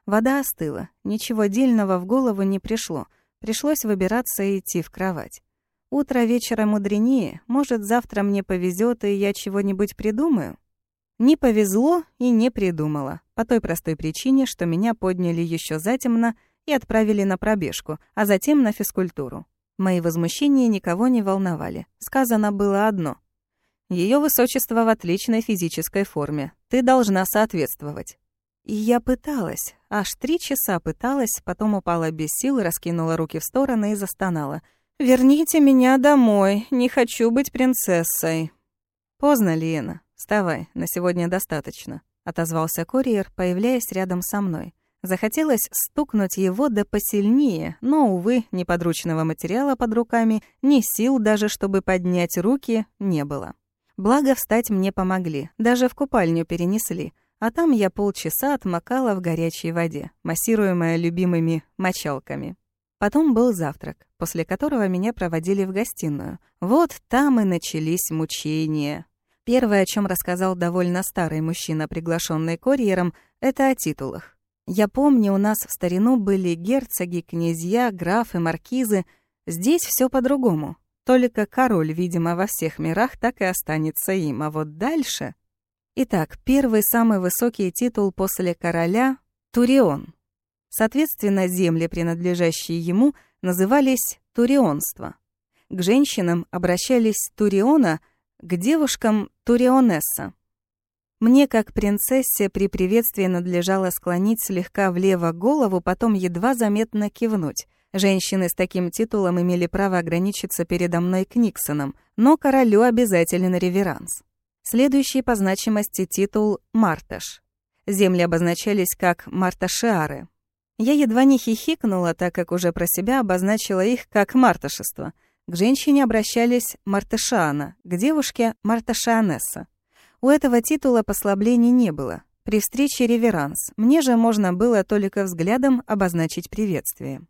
Вода остыла, ничего дельного в голову не пришло. Пришлось выбираться и идти в кровать. Утро вечера мудренее, может, завтра мне повезет и я чего-нибудь придумаю? Не повезло и не придумала, по той простой причине, что меня подняли еще затемно и отправили на пробежку, а затем на физкультуру. Мои возмущения никого не волновали. Сказано было одно. Ее высочество в отличной физической форме. Ты должна соответствовать. И я пыталась, аж три часа пыталась, потом упала без сил, раскинула руки в стороны и застонала. «Верните меня домой, не хочу быть принцессой». «Поздно, Лена. Вставай, на сегодня достаточно», — отозвался курьер, появляясь рядом со мной. Захотелось стукнуть его да посильнее, но, увы, ни подручного материала под руками, ни сил даже, чтобы поднять руки, не было. Благо, встать мне помогли, даже в купальню перенесли — а там я полчаса отмокала в горячей воде, массируемая любимыми мочалками. Потом был завтрак, после которого меня проводили в гостиную. Вот там и начались мучения. Первое, о чем рассказал довольно старый мужчина, приглашенный курьером, это о титулах. Я помню, у нас в старину были герцоги, князья, графы, маркизы. Здесь все по-другому. Только король, видимо, во всех мирах так и останется им, а вот дальше... Итак, первый самый высокий титул после короля — Турион. Соответственно, земли, принадлежащие ему, назывались Турионство. К женщинам обращались Туриона, к девушкам — Турионесса. Мне, как принцессе, при приветствии надлежало склонить слегка влево голову, потом едва заметно кивнуть. Женщины с таким титулом имели право ограничиться передо мной Книксоном, но королю обязателен реверанс. Следующий по значимости титул — Марташ. Земли обозначались как Марташиары. Я едва не хихикнула, так как уже про себя обозначила их как марташество. К женщине обращались Марташана, к девушке — Марташианесса. У этого титула послаблений не было. При встрече реверанс. Мне же можно было только взглядом обозначить приветствие.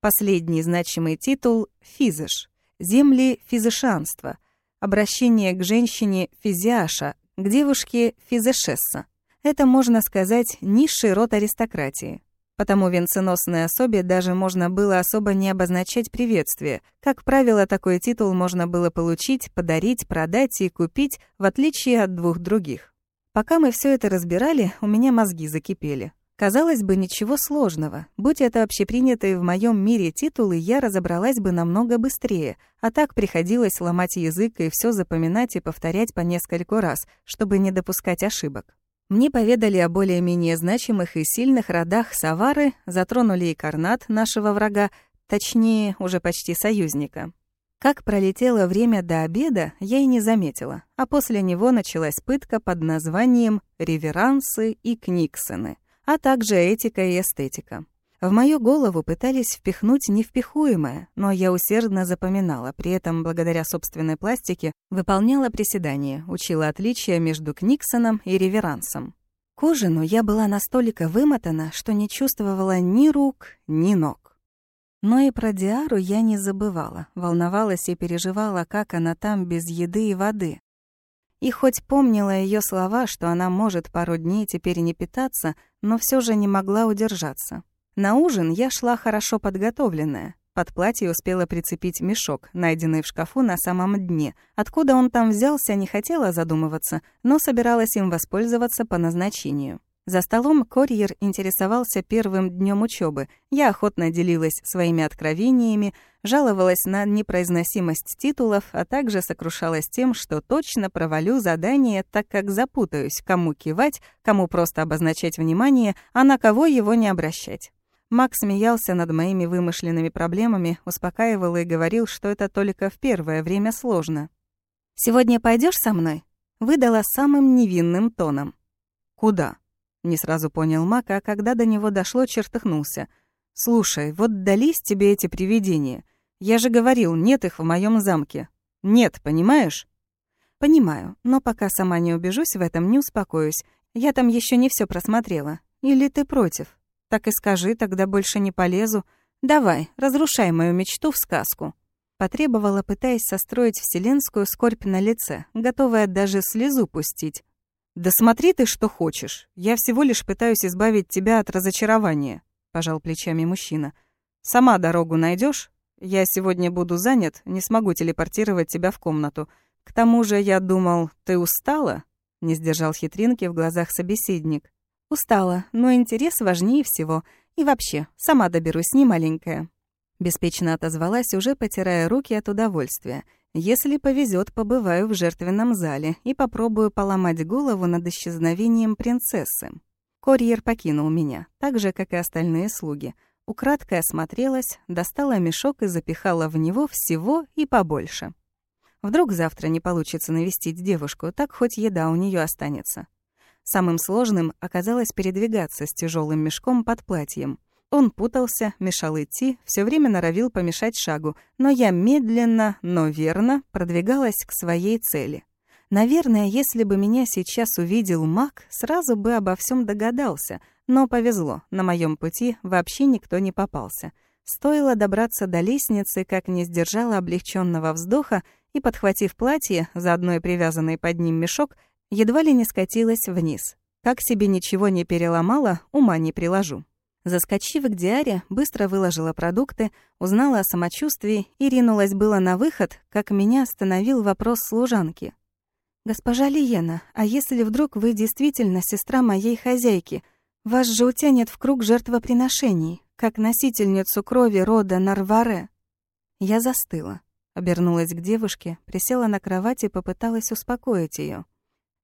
Последний значимый титул — физыш. Земли физышанства — обращение к женщине физиаша, к девушке физешесса. Это, можно сказать, низший род аристократии. Потому венценосной особе даже можно было особо не обозначать приветствие. Как правило, такой титул можно было получить, подарить, продать и купить, в отличие от двух других. Пока мы все это разбирали, у меня мозги закипели. Казалось бы, ничего сложного. Будь это общепринятые в моем мире титулы, я разобралась бы намного быстрее, а так приходилось ломать язык и все запоминать и повторять по нескольку раз, чтобы не допускать ошибок. Мне поведали о более-менее значимых и сильных родах Савары, затронули и карнат нашего врага, точнее, уже почти союзника. Как пролетело время до обеда, я и не заметила, а после него началась пытка под названием «Реверансы и Книксоны» а также этика и эстетика. В мою голову пытались впихнуть невпихуемое, но я усердно запоминала, при этом, благодаря собственной пластике, выполняла приседания, учила отличия между Книксоном и реверансом. К ужину я была настолько вымотана, что не чувствовала ни рук, ни ног. Но и про Диару я не забывала, волновалась и переживала, как она там без еды и воды. И хоть помнила ее слова, что она может пару дней теперь не питаться, но все же не могла удержаться. На ужин я шла хорошо подготовленная. Под платье успела прицепить мешок, найденный в шкафу на самом дне. Откуда он там взялся, не хотела задумываться, но собиралась им воспользоваться по назначению. За столом курьер интересовался первым днем учебы. Я охотно делилась своими откровениями, жаловалась на непроизносимость титулов, а также сокрушалась тем, что точно провалю задание, так как запутаюсь, кому кивать, кому просто обозначать внимание, а на кого его не обращать. Макс смеялся над моими вымышленными проблемами, успокаивал и говорил, что это только в первое время сложно. «Сегодня пойдешь со мной?» Выдала самым невинным тоном. «Куда?» Не сразу понял Мак, а когда до него дошло, чертыхнулся. «Слушай, вот дались тебе эти привидения. Я же говорил, нет их в моем замке. Нет, понимаешь?» «Понимаю, но пока сама не убежусь в этом, не успокоюсь. Я там еще не все просмотрела. Или ты против? Так и скажи, тогда больше не полезу. Давай, разрушай мою мечту в сказку». Потребовала, пытаясь состроить вселенскую скорбь на лице, готовая даже слезу пустить. «Да смотри ты, что хочешь. Я всего лишь пытаюсь избавить тебя от разочарования», — пожал плечами мужчина. «Сама дорогу найдешь? Я сегодня буду занят, не смогу телепортировать тебя в комнату. К тому же я думал, ты устала?» — не сдержал хитринки в глазах собеседник. «Устала, но интерес важнее всего. И вообще, сама доберусь, не маленькая». Беспечно отозвалась, уже потирая руки от удовольствия — если повезет, побываю в жертвенном зале и попробую поломать голову над исчезновением принцессы. Курьер покинул меня, так же, как и остальные слуги. Украдкой осмотрелась, достала мешок и запихала в него всего и побольше. Вдруг завтра не получится навестить девушку, так хоть еда у нее останется. Самым сложным оказалось передвигаться с тяжелым мешком под платьем — он путался, мешал идти, все время норовил помешать шагу, но я медленно, но верно продвигалась к своей цели. Наверное, если бы меня сейчас увидел маг, сразу бы обо всем догадался, но повезло, на моем пути вообще никто не попался. Стоило добраться до лестницы, как не сдержала облегченного вздоха и, подхватив платье, заодно и привязанный под ним мешок, едва ли не скатилась вниз. Как себе ничего не переломала, ума не приложу. Заскочив к Диаре, быстро выложила продукты, узнала о самочувствии и ринулась было на выход, как меня остановил вопрос служанки. «Госпожа Лиена, а если вдруг вы действительно сестра моей хозяйки, вас же утянет в круг жертвоприношений, как носительницу крови рода Нарваре?» Я застыла, обернулась к девушке, присела на кровать и попыталась успокоить ее.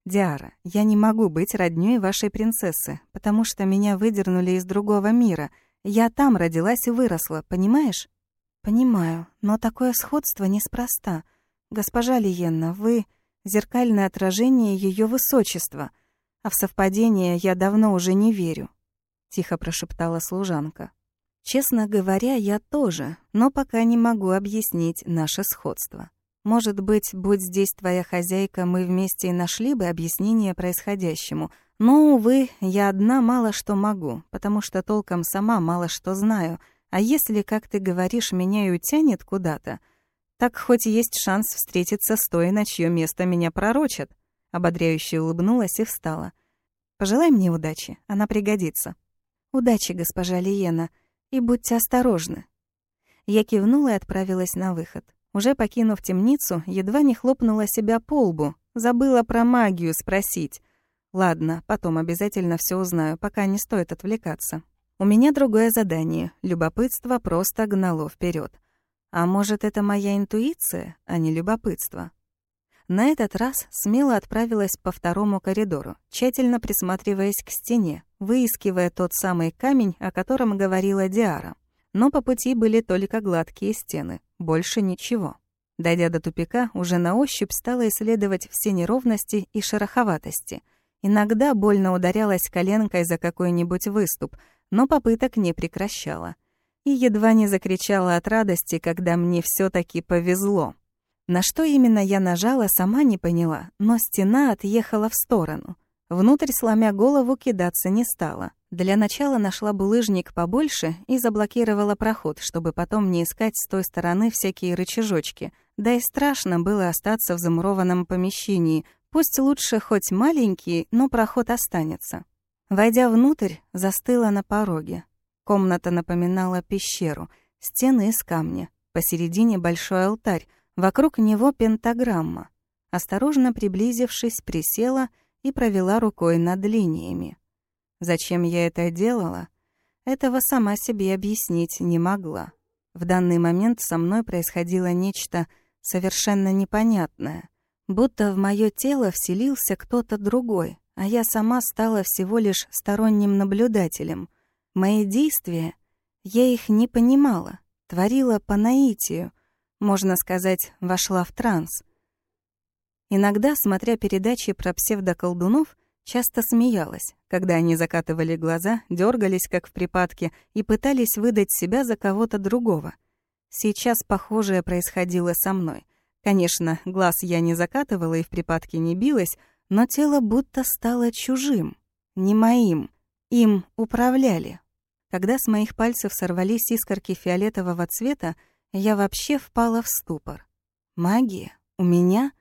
«Диара, я не могу быть роднёй вашей принцессы, потому что меня выдернули из другого мира. Я там родилась и выросла, понимаешь?» «Понимаю, но такое сходство неспроста. Госпожа Лиенна, вы — зеркальное отражение ее высочества, а в совпадение я давно уже не верю», — тихо прошептала служанка. «Честно говоря, я тоже, но пока не могу объяснить наше сходство». Может быть, будь здесь твоя хозяйка, мы вместе и нашли бы объяснение происходящему. Но, увы, я одна мало что могу, потому что толком сама мало что знаю. А если, как ты говоришь, меня и утянет куда-то, так хоть есть шанс встретиться с той, на чье место меня пророчат. Ободряюще улыбнулась и встала. Пожелай мне удачи, она пригодится. Удачи, госпожа Лиена, и будьте осторожны. Я кивнула и отправилась на выход. Уже покинув темницу, едва не хлопнула себя по лбу. Забыла про магию спросить. Ладно, потом обязательно все узнаю, пока не стоит отвлекаться. У меня другое задание. Любопытство просто гнало вперед. А может, это моя интуиция, а не любопытство? На этот раз смело отправилась по второму коридору, тщательно присматриваясь к стене, выискивая тот самый камень, о котором говорила Диара но по пути были только гладкие стены, больше ничего. Дойдя до тупика, уже на ощупь стала исследовать все неровности и шероховатости. Иногда больно ударялась коленкой за какой-нибудь выступ, но попыток не прекращала. И едва не закричала от радости, когда мне все таки повезло. На что именно я нажала, сама не поняла, но стена отъехала в сторону. Внутрь, сломя голову, кидаться не стала. Для начала нашла булыжник побольше и заблокировала проход, чтобы потом не искать с той стороны всякие рычажочки. Да и страшно было остаться в замурованном помещении. Пусть лучше хоть маленький, но проход останется. Войдя внутрь, застыла на пороге. Комната напоминала пещеру, стены из камня. Посередине большой алтарь, вокруг него пентаграмма. Осторожно приблизившись, присела и провела рукой над линиями. Зачем я это делала? Этого сама себе объяснить не могла. В данный момент со мной происходило нечто совершенно непонятное. Будто в моё тело вселился кто-то другой, а я сама стала всего лишь сторонним наблюдателем. Мои действия, я их не понимала, творила по наитию, можно сказать, вошла в транс. Иногда, смотря передачи про псевдоколдунов, Часто смеялась, когда они закатывали глаза, дергались как в припадке и пытались выдать себя за кого-то другого. Сейчас похожее происходило со мной. Конечно, глаз я не закатывала и в припадке не билась, но тело будто стало чужим, не моим. Им управляли. Когда с моих пальцев сорвались искорки фиолетового цвета, я вообще впала в ступор. Магия? У меня?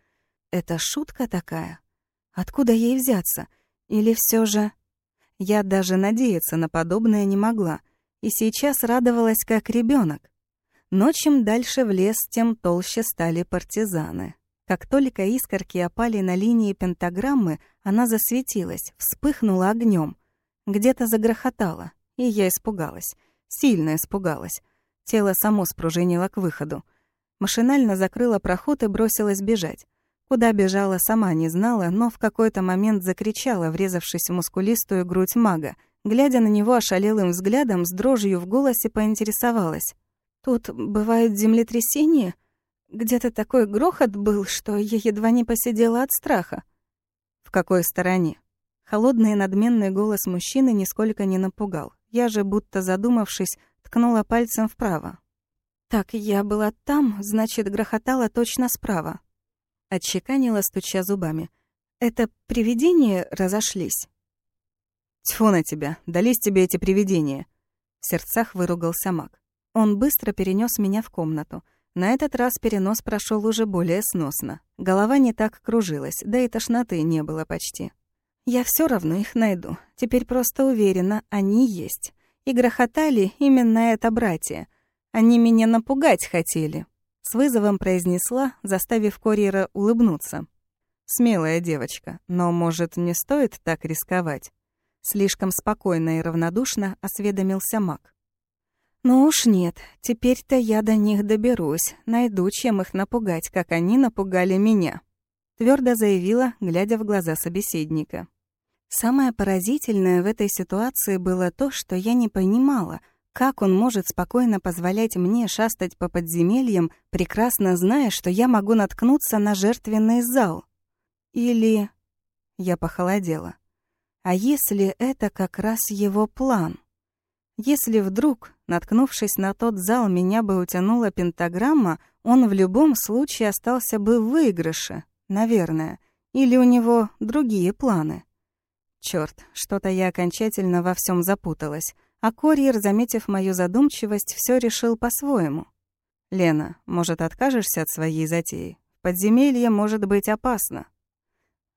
Это шутка такая? Откуда ей взяться? Или все же... Я даже надеяться на подобное не могла, и сейчас радовалась как ребенок. Но чем дальше в лес, тем толще стали партизаны. Как только искорки опали на линии пентаграммы, она засветилась, вспыхнула огнем. Где-то загрохотало, и я испугалась. Сильно испугалась. Тело само спружинило к выходу. Машинально закрыла проход и бросилась бежать. Куда бежала, сама не знала, но в какой-то момент закричала, врезавшись в мускулистую грудь мага. Глядя на него ошалелым взглядом, с дрожью в голосе поинтересовалась. «Тут бывают землетрясения? Где-то такой грохот был, что я едва не посидела от страха». «В какой стороне?» Холодный и надменный голос мужчины нисколько не напугал. Я же, будто задумавшись, ткнула пальцем вправо. «Так, я была там, значит, грохотала точно справа. Отчеканила, стуча зубами. «Это привидения разошлись?» «Тьфу на тебя! Дались тебе эти привидения!» В сердцах выругался маг. Он быстро перенес меня в комнату. На этот раз перенос прошел уже более сносно. Голова не так кружилась, да и тошноты не было почти. Я все равно их найду. Теперь просто уверена, они есть. И грохотали именно это братья. Они меня напугать хотели. С вызовом произнесла, заставив Курьера улыбнуться. Смелая девочка, но, может, не стоит так рисковать? Слишком спокойно и равнодушно осведомился маг. «Ну уж нет, теперь-то я до них доберусь, найду, чем их напугать, как они напугали меня», твердо заявила, глядя в глаза собеседника. Самое поразительное в этой ситуации было то, что я не понимала, как он может спокойно позволять мне шастать по подземельям, прекрасно зная, что я могу наткнуться на жертвенный зал. Или... Я похолодела. А если это как раз его план? Если вдруг, наткнувшись на тот зал, меня бы утянула пентаграмма, он в любом случае остался бы в выигрыше, наверное. Или у него другие планы. Чёрт, что-то я окончательно во всем запуталась. А курьер, заметив мою задумчивость, все решил по-своему. «Лена, может, откажешься от своей затеи? Подземелье может быть опасно».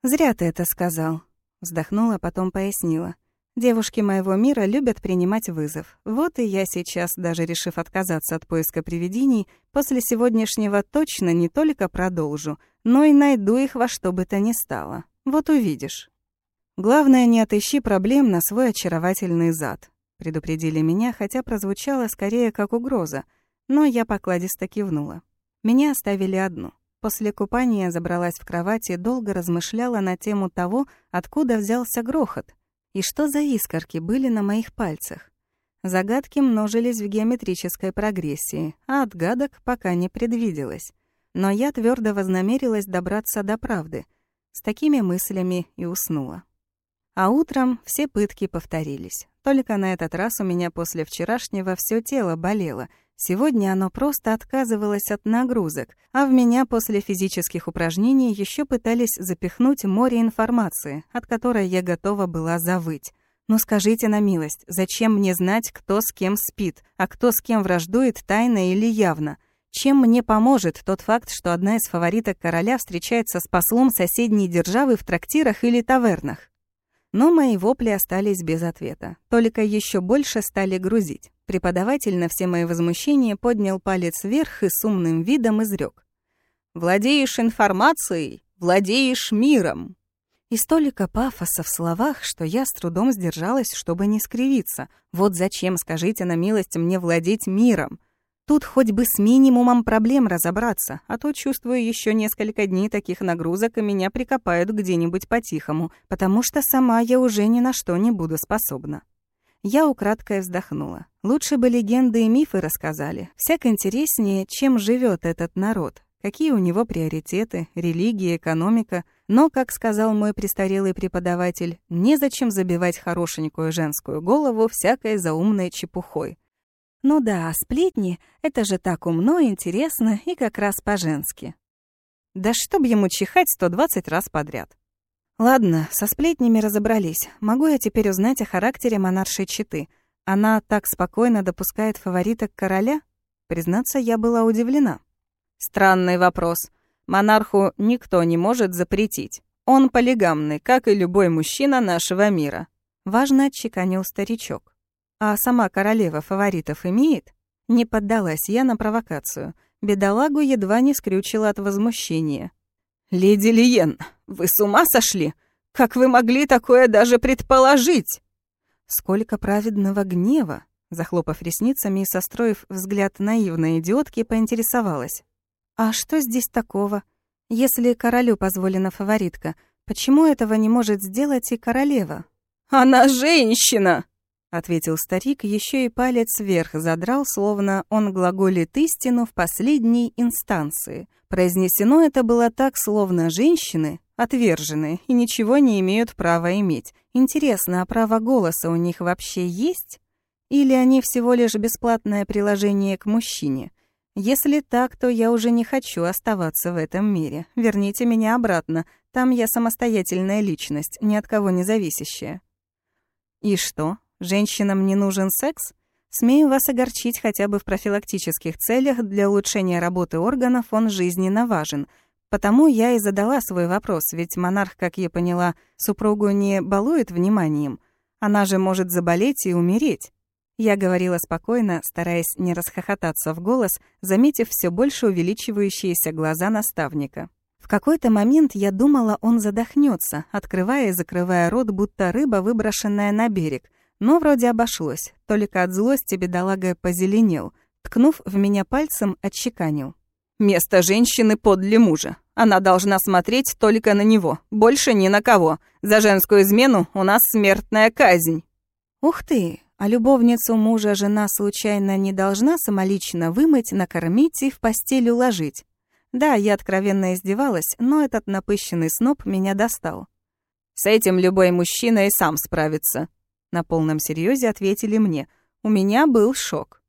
«Зря ты это сказал», Вздохнула, потом пояснила. Девушки моего мира любят принимать вызов. Вот и я сейчас, даже решив отказаться от поиска привидений, после сегодняшнего точно не только продолжу, но и найду их во что бы то ни стало. Вот увидишь. Главное, не отыщи проблем на свой очаровательный зад. Предупредили меня, хотя прозвучало скорее как угроза, но я покладисто кивнула. Меня оставили одну. После купания забралась в кровать и долго размышляла на тему того, откуда взялся грохот и что за искорки были на моих пальцах. Загадки множились в геометрической прогрессии, а отгадок пока не предвиделось. Но я твердо вознамерилась добраться до правды. С такими мыслями и уснула. А утром все пытки повторились. Только на этот раз у меня после вчерашнего все тело болело — Сегодня оно просто отказывалось от нагрузок, а в меня после физических упражнений еще пытались запихнуть море информации, от которой я готова была завыть. Ну скажите на милость, зачем мне знать, кто с кем спит, а кто с кем враждует тайно или явно? Чем мне поможет тот факт, что одна из фавориток короля встречается с послом соседней державы в трактирах или тавернах? Но мои вопли остались без ответа, только еще больше стали грузить. Преподаватель на все мои возмущения поднял палец вверх и с умным видом изрек: «Владеешь информацией, владеешь миром». И столько пафоса в словах, что я с трудом сдержалась, чтобы не скривиться. Вот зачем, скажите на милость, мне владеть миром? Тут хоть бы с минимумом проблем разобраться, а то чувствую еще несколько дней таких нагрузок, и меня прикопают где-нибудь по-тихому, потому что сама я уже ни на что не буду способна. Я украдкой вздохнула. Лучше бы легенды и мифы рассказали. Всяк интереснее, чем живет этот народ, какие у него приоритеты, религия, экономика. Но, как сказал мой престарелый преподаватель, незачем забивать хорошенькую женскую голову всякой заумной чепухой. Ну да, сплетни — это же так умно, интересно и как раз по-женски. Да чтоб ему чихать 120 раз подряд. Ладно, со сплетнями разобрались. Могу я теперь узнать о характере монаршей Читы. Она так спокойно допускает фавориток короля? Признаться, я была удивлена. Странный вопрос. Монарху никто не может запретить. Он полигамный, как и любой мужчина нашего мира. Важно отчеканил старичок. А сама королева фаворитов имеет? Не поддалась я на провокацию. Бедолагу едва не скрючила от возмущения. «Леди Лиен, вы с ума сошли? Как вы могли такое даже предположить?» Сколько праведного гнева! Захлопав ресницами и состроив взгляд наивной идиотки, поинтересовалась. «А что здесь такого? Если королю позволена фаворитка, почему этого не может сделать и королева?» «Она женщина!» — ответил старик, еще и палец вверх задрал, словно он глаголит истину в последней инстанции. Произнесено это было так, словно женщины отвержены и ничего не имеют права иметь. Интересно, а право голоса у них вообще есть? Или они всего лишь бесплатное приложение к мужчине? Если так, то я уже не хочу оставаться в этом мире. Верните меня обратно. Там я самостоятельная личность, ни от кого не зависящая. И что? Женщинам не нужен секс? Смею вас огорчить хотя бы в профилактических целях, для улучшения работы органов он жизненно важен. Потому я и задала свой вопрос, ведь монарх, как я поняла, супругу не балует вниманием. Она же может заболеть и умереть. Я говорила спокойно, стараясь не расхохотаться в голос, заметив все больше увеличивающиеся глаза наставника. В какой-то момент я думала, он задохнется, открывая и закрывая рот, будто рыба, выброшенная на берег — но вроде обошлось, только от злости бедолага позеленел, ткнув в меня пальцем, отчеканил. «Место женщины подле мужа. Она должна смотреть только на него, больше ни на кого. За женскую измену у нас смертная казнь». «Ух ты! А любовницу мужа жена случайно не должна самолично вымыть, накормить и в постель уложить?» Да, я откровенно издевалась, но этот напыщенный сноб меня достал. «С этим любой мужчина и сам справится», на полном серьезе ответили мне. У меня был шок.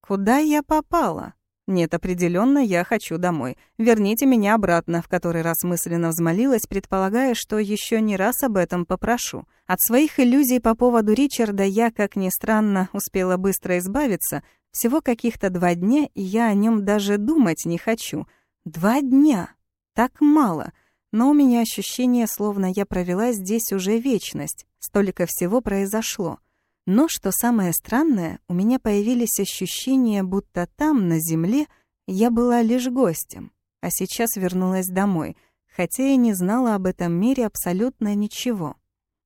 Куда я попала? Нет, определенно я хочу домой. Верните меня обратно, в который раз мысленно взмолилась, предполагая, что еще не раз об этом попрошу. От своих иллюзий по поводу Ричарда я, как ни странно, успела быстро избавиться. Всего каких-то два дня, и я о нем даже думать не хочу. Два дня. Так мало. Но у меня ощущение, словно я провела здесь уже вечность. Столько всего произошло. Но, что самое странное, у меня появились ощущения, будто там, на земле, я была лишь гостем, а сейчас вернулась домой, хотя и не знала об этом мире абсолютно ничего.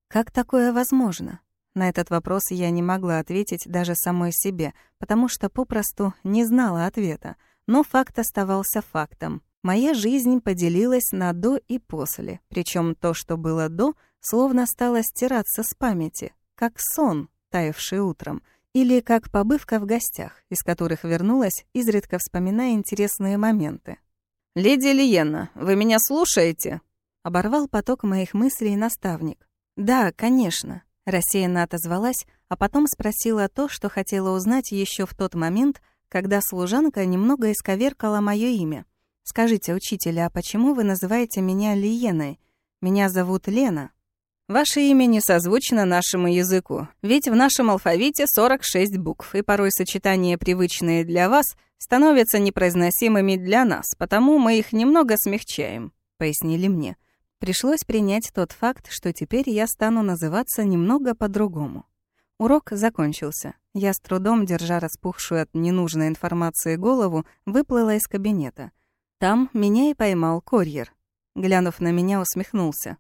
Как такое возможно? На этот вопрос я не могла ответить даже самой себе, потому что попросту не знала ответа. Но факт оставался фактом. Моя жизнь поделилась на «до» и «после», причем то, что было «до», словно стало стираться с памяти, как сон, таявший утром, или как побывка в гостях, из которых вернулась, изредка вспоминая интересные моменты. «Леди Лиенна, вы меня слушаете?» Оборвал поток моих мыслей наставник. «Да, конечно», — рассеянно отозвалась, а потом спросила то, что хотела узнать еще в тот момент, когда служанка немного исковеркала мое имя. «Скажите, учитель, а почему вы называете меня Лиеной? Меня зовут Лена». «Ваше имя не созвучно нашему языку, ведь в нашем алфавите 46 букв, и порой сочетания, привычные для вас, становятся непроизносимыми для нас, потому мы их немного смягчаем», — пояснили мне. Пришлось принять тот факт, что теперь я стану называться немного по-другому. Урок закончился. Я с трудом, держа распухшую от ненужной информации голову, выплыла из кабинета — там меня и поймал курьер. Глянув на меня, усмехнулся.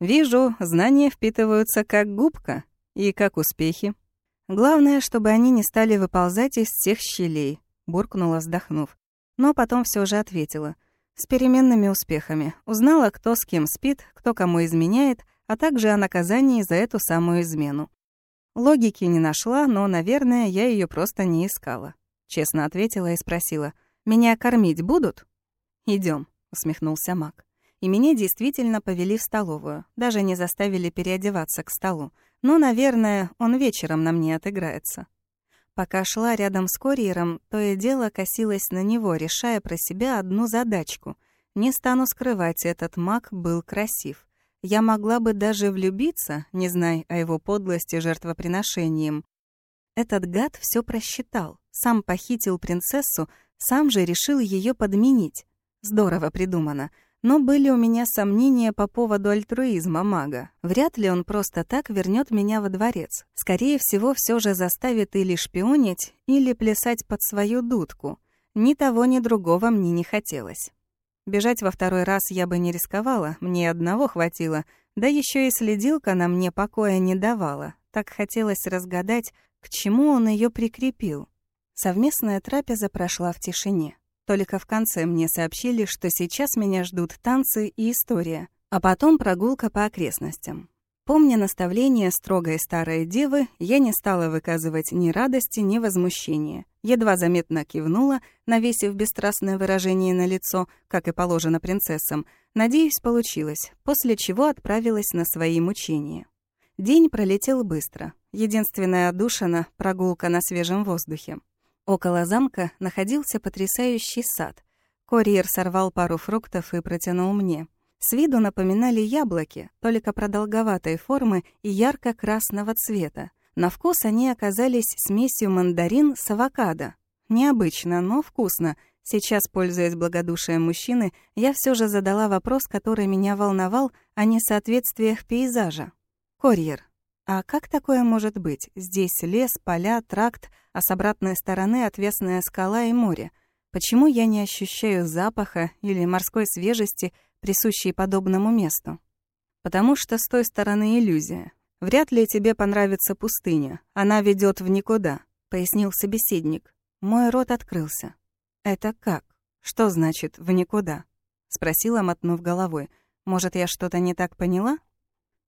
«Вижу, знания впитываются как губка. И как успехи. Главное, чтобы они не стали выползать из всех щелей», — буркнула, вздохнув. Но потом все же ответила. С переменными успехами. Узнала, кто с кем спит, кто кому изменяет, а также о наказании за эту самую измену. Логики не нашла, но, наверное, я ее просто не искала. Честно ответила и спросила — меня кормить будут? Идем, усмехнулся Мак. И меня действительно повели в столовую, даже не заставили переодеваться к столу. Но, наверное, он вечером на мне отыграется. Пока шла рядом с курьером, то и дело косилась на него, решая про себя одну задачку. Не стану скрывать, этот маг был красив. Я могла бы даже влюбиться, не зная о его подлости жертвоприношением. Этот гад все просчитал, сам похитил принцессу, сам же решил ее подменить. Здорово придумано. Но были у меня сомнения по поводу альтруизма мага. Вряд ли он просто так вернет меня во дворец. Скорее всего, все же заставит или шпионить, или плясать под свою дудку. Ни того, ни другого мне не хотелось. Бежать во второй раз я бы не рисковала, мне одного хватило, да еще и следилка на мне покоя не давала. Так хотелось разгадать, к чему он ее прикрепил. Совместная трапеза прошла в тишине. Только в конце мне сообщили, что сейчас меня ждут танцы и история, а потом прогулка по окрестностям. Помня наставление строгой старой девы, я не стала выказывать ни радости, ни возмущения. Едва заметно кивнула, навесив бесстрастное выражение на лицо, как и положено принцессам. Надеюсь, получилось, после чего отправилась на свои мучения. День пролетел быстро. Единственная отдушина — прогулка на свежем воздухе. Около замка находился потрясающий сад. Курьер сорвал пару фруктов и протянул мне. С виду напоминали яблоки, только продолговатой формы и ярко-красного цвета. На вкус они оказались смесью мандарин с авокадо. Необычно, но вкусно. Сейчас, пользуясь благодушием мужчины, я все же задала вопрос, который меня волновал о несоответствиях пейзажа. «Курьер, а как такое может быть? Здесь лес, поля, тракт, а с обратной стороны отвесная скала и море. Почему я не ощущаю запаха или морской свежести, присущей подобному месту? Потому что с той стороны иллюзия. Вряд ли тебе понравится пустыня. Она ведет в никуда, пояснил собеседник. Мой рот открылся. Это как? Что значит в никуда? спросила, мотнув головой. Может, я что-то не так поняла?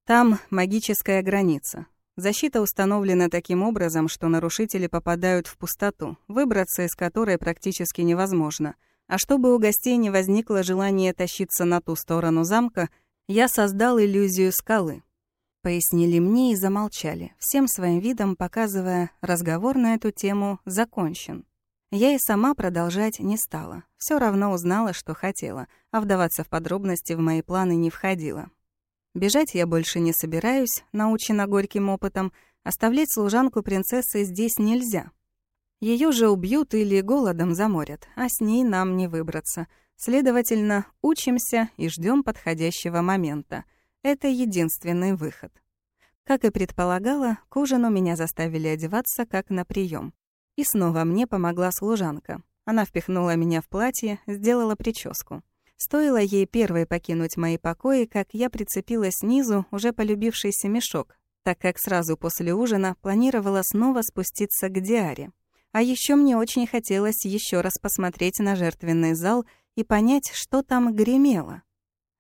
Там магическая граница. Защита установлена таким образом, что нарушители попадают в пустоту, выбраться из которой практически невозможно. А чтобы у гостей не возникло желания тащиться на ту сторону замка, я создал иллюзию скалы. Пояснили мне и замолчали, всем своим видом показывая, разговор на эту тему закончен. Я и сама продолжать не стала. Все равно узнала, что хотела, а вдаваться в подробности в мои планы не входило. Бежать я больше не собираюсь, научена горьким опытом. Оставлять служанку принцессы здесь нельзя. Ее же убьют или голодом заморят, а с ней нам не выбраться. Следовательно, учимся и ждем подходящего момента. Это единственный выход. Как и предполагала, к ужину меня заставили одеваться, как на прием. И снова мне помогла служанка. Она впихнула меня в платье, сделала прическу. Стоило ей первой покинуть мои покои, как я прицепила снизу уже полюбившийся мешок, так как сразу после ужина планировала снова спуститься к Диаре. А еще мне очень хотелось еще раз посмотреть на жертвенный зал и понять, что там гремело.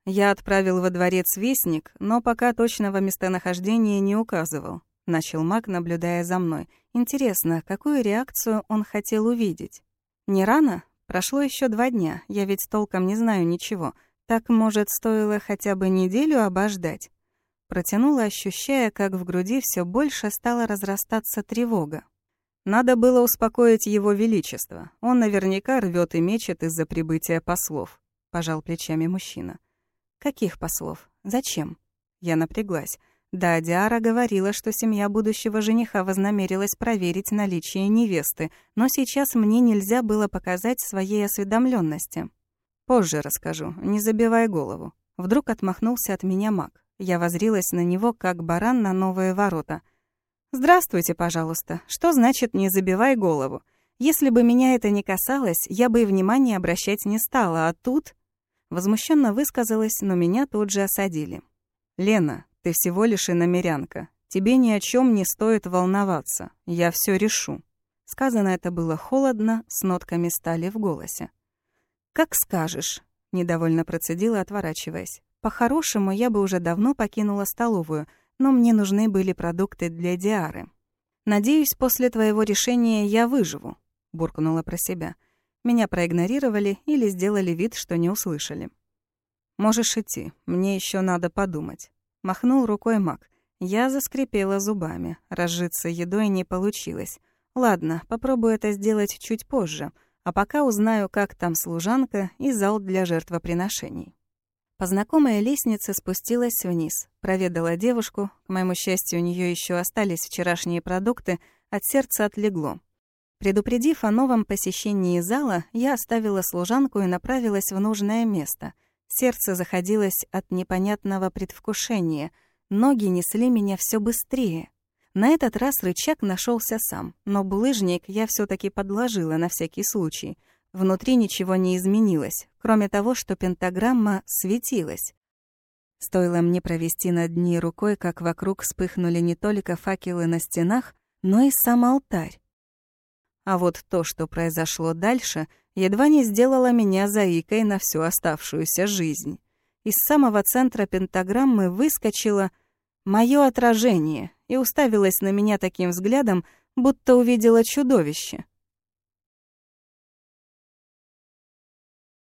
Я отправил во дворец вестник, но пока точного местонахождения не указывал. Начал маг, наблюдая за мной. Интересно, какую реакцию он хотел увидеть? Не рано? Прошло еще два дня, я ведь толком не знаю ничего. Так, может, стоило хотя бы неделю обождать? Протянула, ощущая, как в груди все больше стала разрастаться тревога. Надо было успокоить его величество. Он наверняка рвет и мечет из-за прибытия послов. Пожал плечами мужчина. Каких послов? Зачем? Я напряглась. Да, Диара говорила, что семья будущего жениха вознамерилась проверить наличие невесты, но сейчас мне нельзя было показать своей осведомленности. Позже расскажу, не забивай голову. Вдруг отмахнулся от меня маг. Я возрилась на него, как баран на новые ворота. «Здравствуйте, пожалуйста. Что значит «не забивай голову»? Если бы меня это не касалось, я бы и внимания обращать не стала, а тут...» Возмущенно высказалась, но меня тут же осадили. «Лена, ты всего лишь иномерянка. Тебе ни о чем не стоит волноваться. Я все решу». Сказано это было холодно, с нотками стали в голосе. «Как скажешь», — недовольно процедила, отворачиваясь. «По-хорошему, я бы уже давно покинула столовую, но мне нужны были продукты для Диары. Надеюсь, после твоего решения я выживу», — буркнула про себя. Меня проигнорировали или сделали вид, что не услышали. «Можешь идти, мне еще надо подумать». Махнул рукой маг. Я заскрипела зубами. Разжиться едой не получилось. Ладно, попробую это сделать чуть позже, а пока узнаю, как там служанка и зал для жертвоприношений. По знакомой лестнице спустилась вниз, проведала девушку, к моему счастью, у нее еще остались вчерашние продукты, от сердца отлегло. Предупредив о новом посещении зала, я оставила служанку и направилась в нужное место. Сердце заходилось от непонятного предвкушения. Ноги несли меня все быстрее. На этот раз рычаг нашелся сам, но булыжник я все таки подложила на всякий случай. Внутри ничего не изменилось, кроме того, что пентаграмма светилась. Стоило мне провести над ней рукой, как вокруг вспыхнули не только факелы на стенах, но и сам алтарь. А вот то, что произошло дальше — едва не сделала меня заикой на всю оставшуюся жизнь. Из самого центра пентаграммы выскочило мое отражение и уставилась на меня таким взглядом, будто увидела чудовище.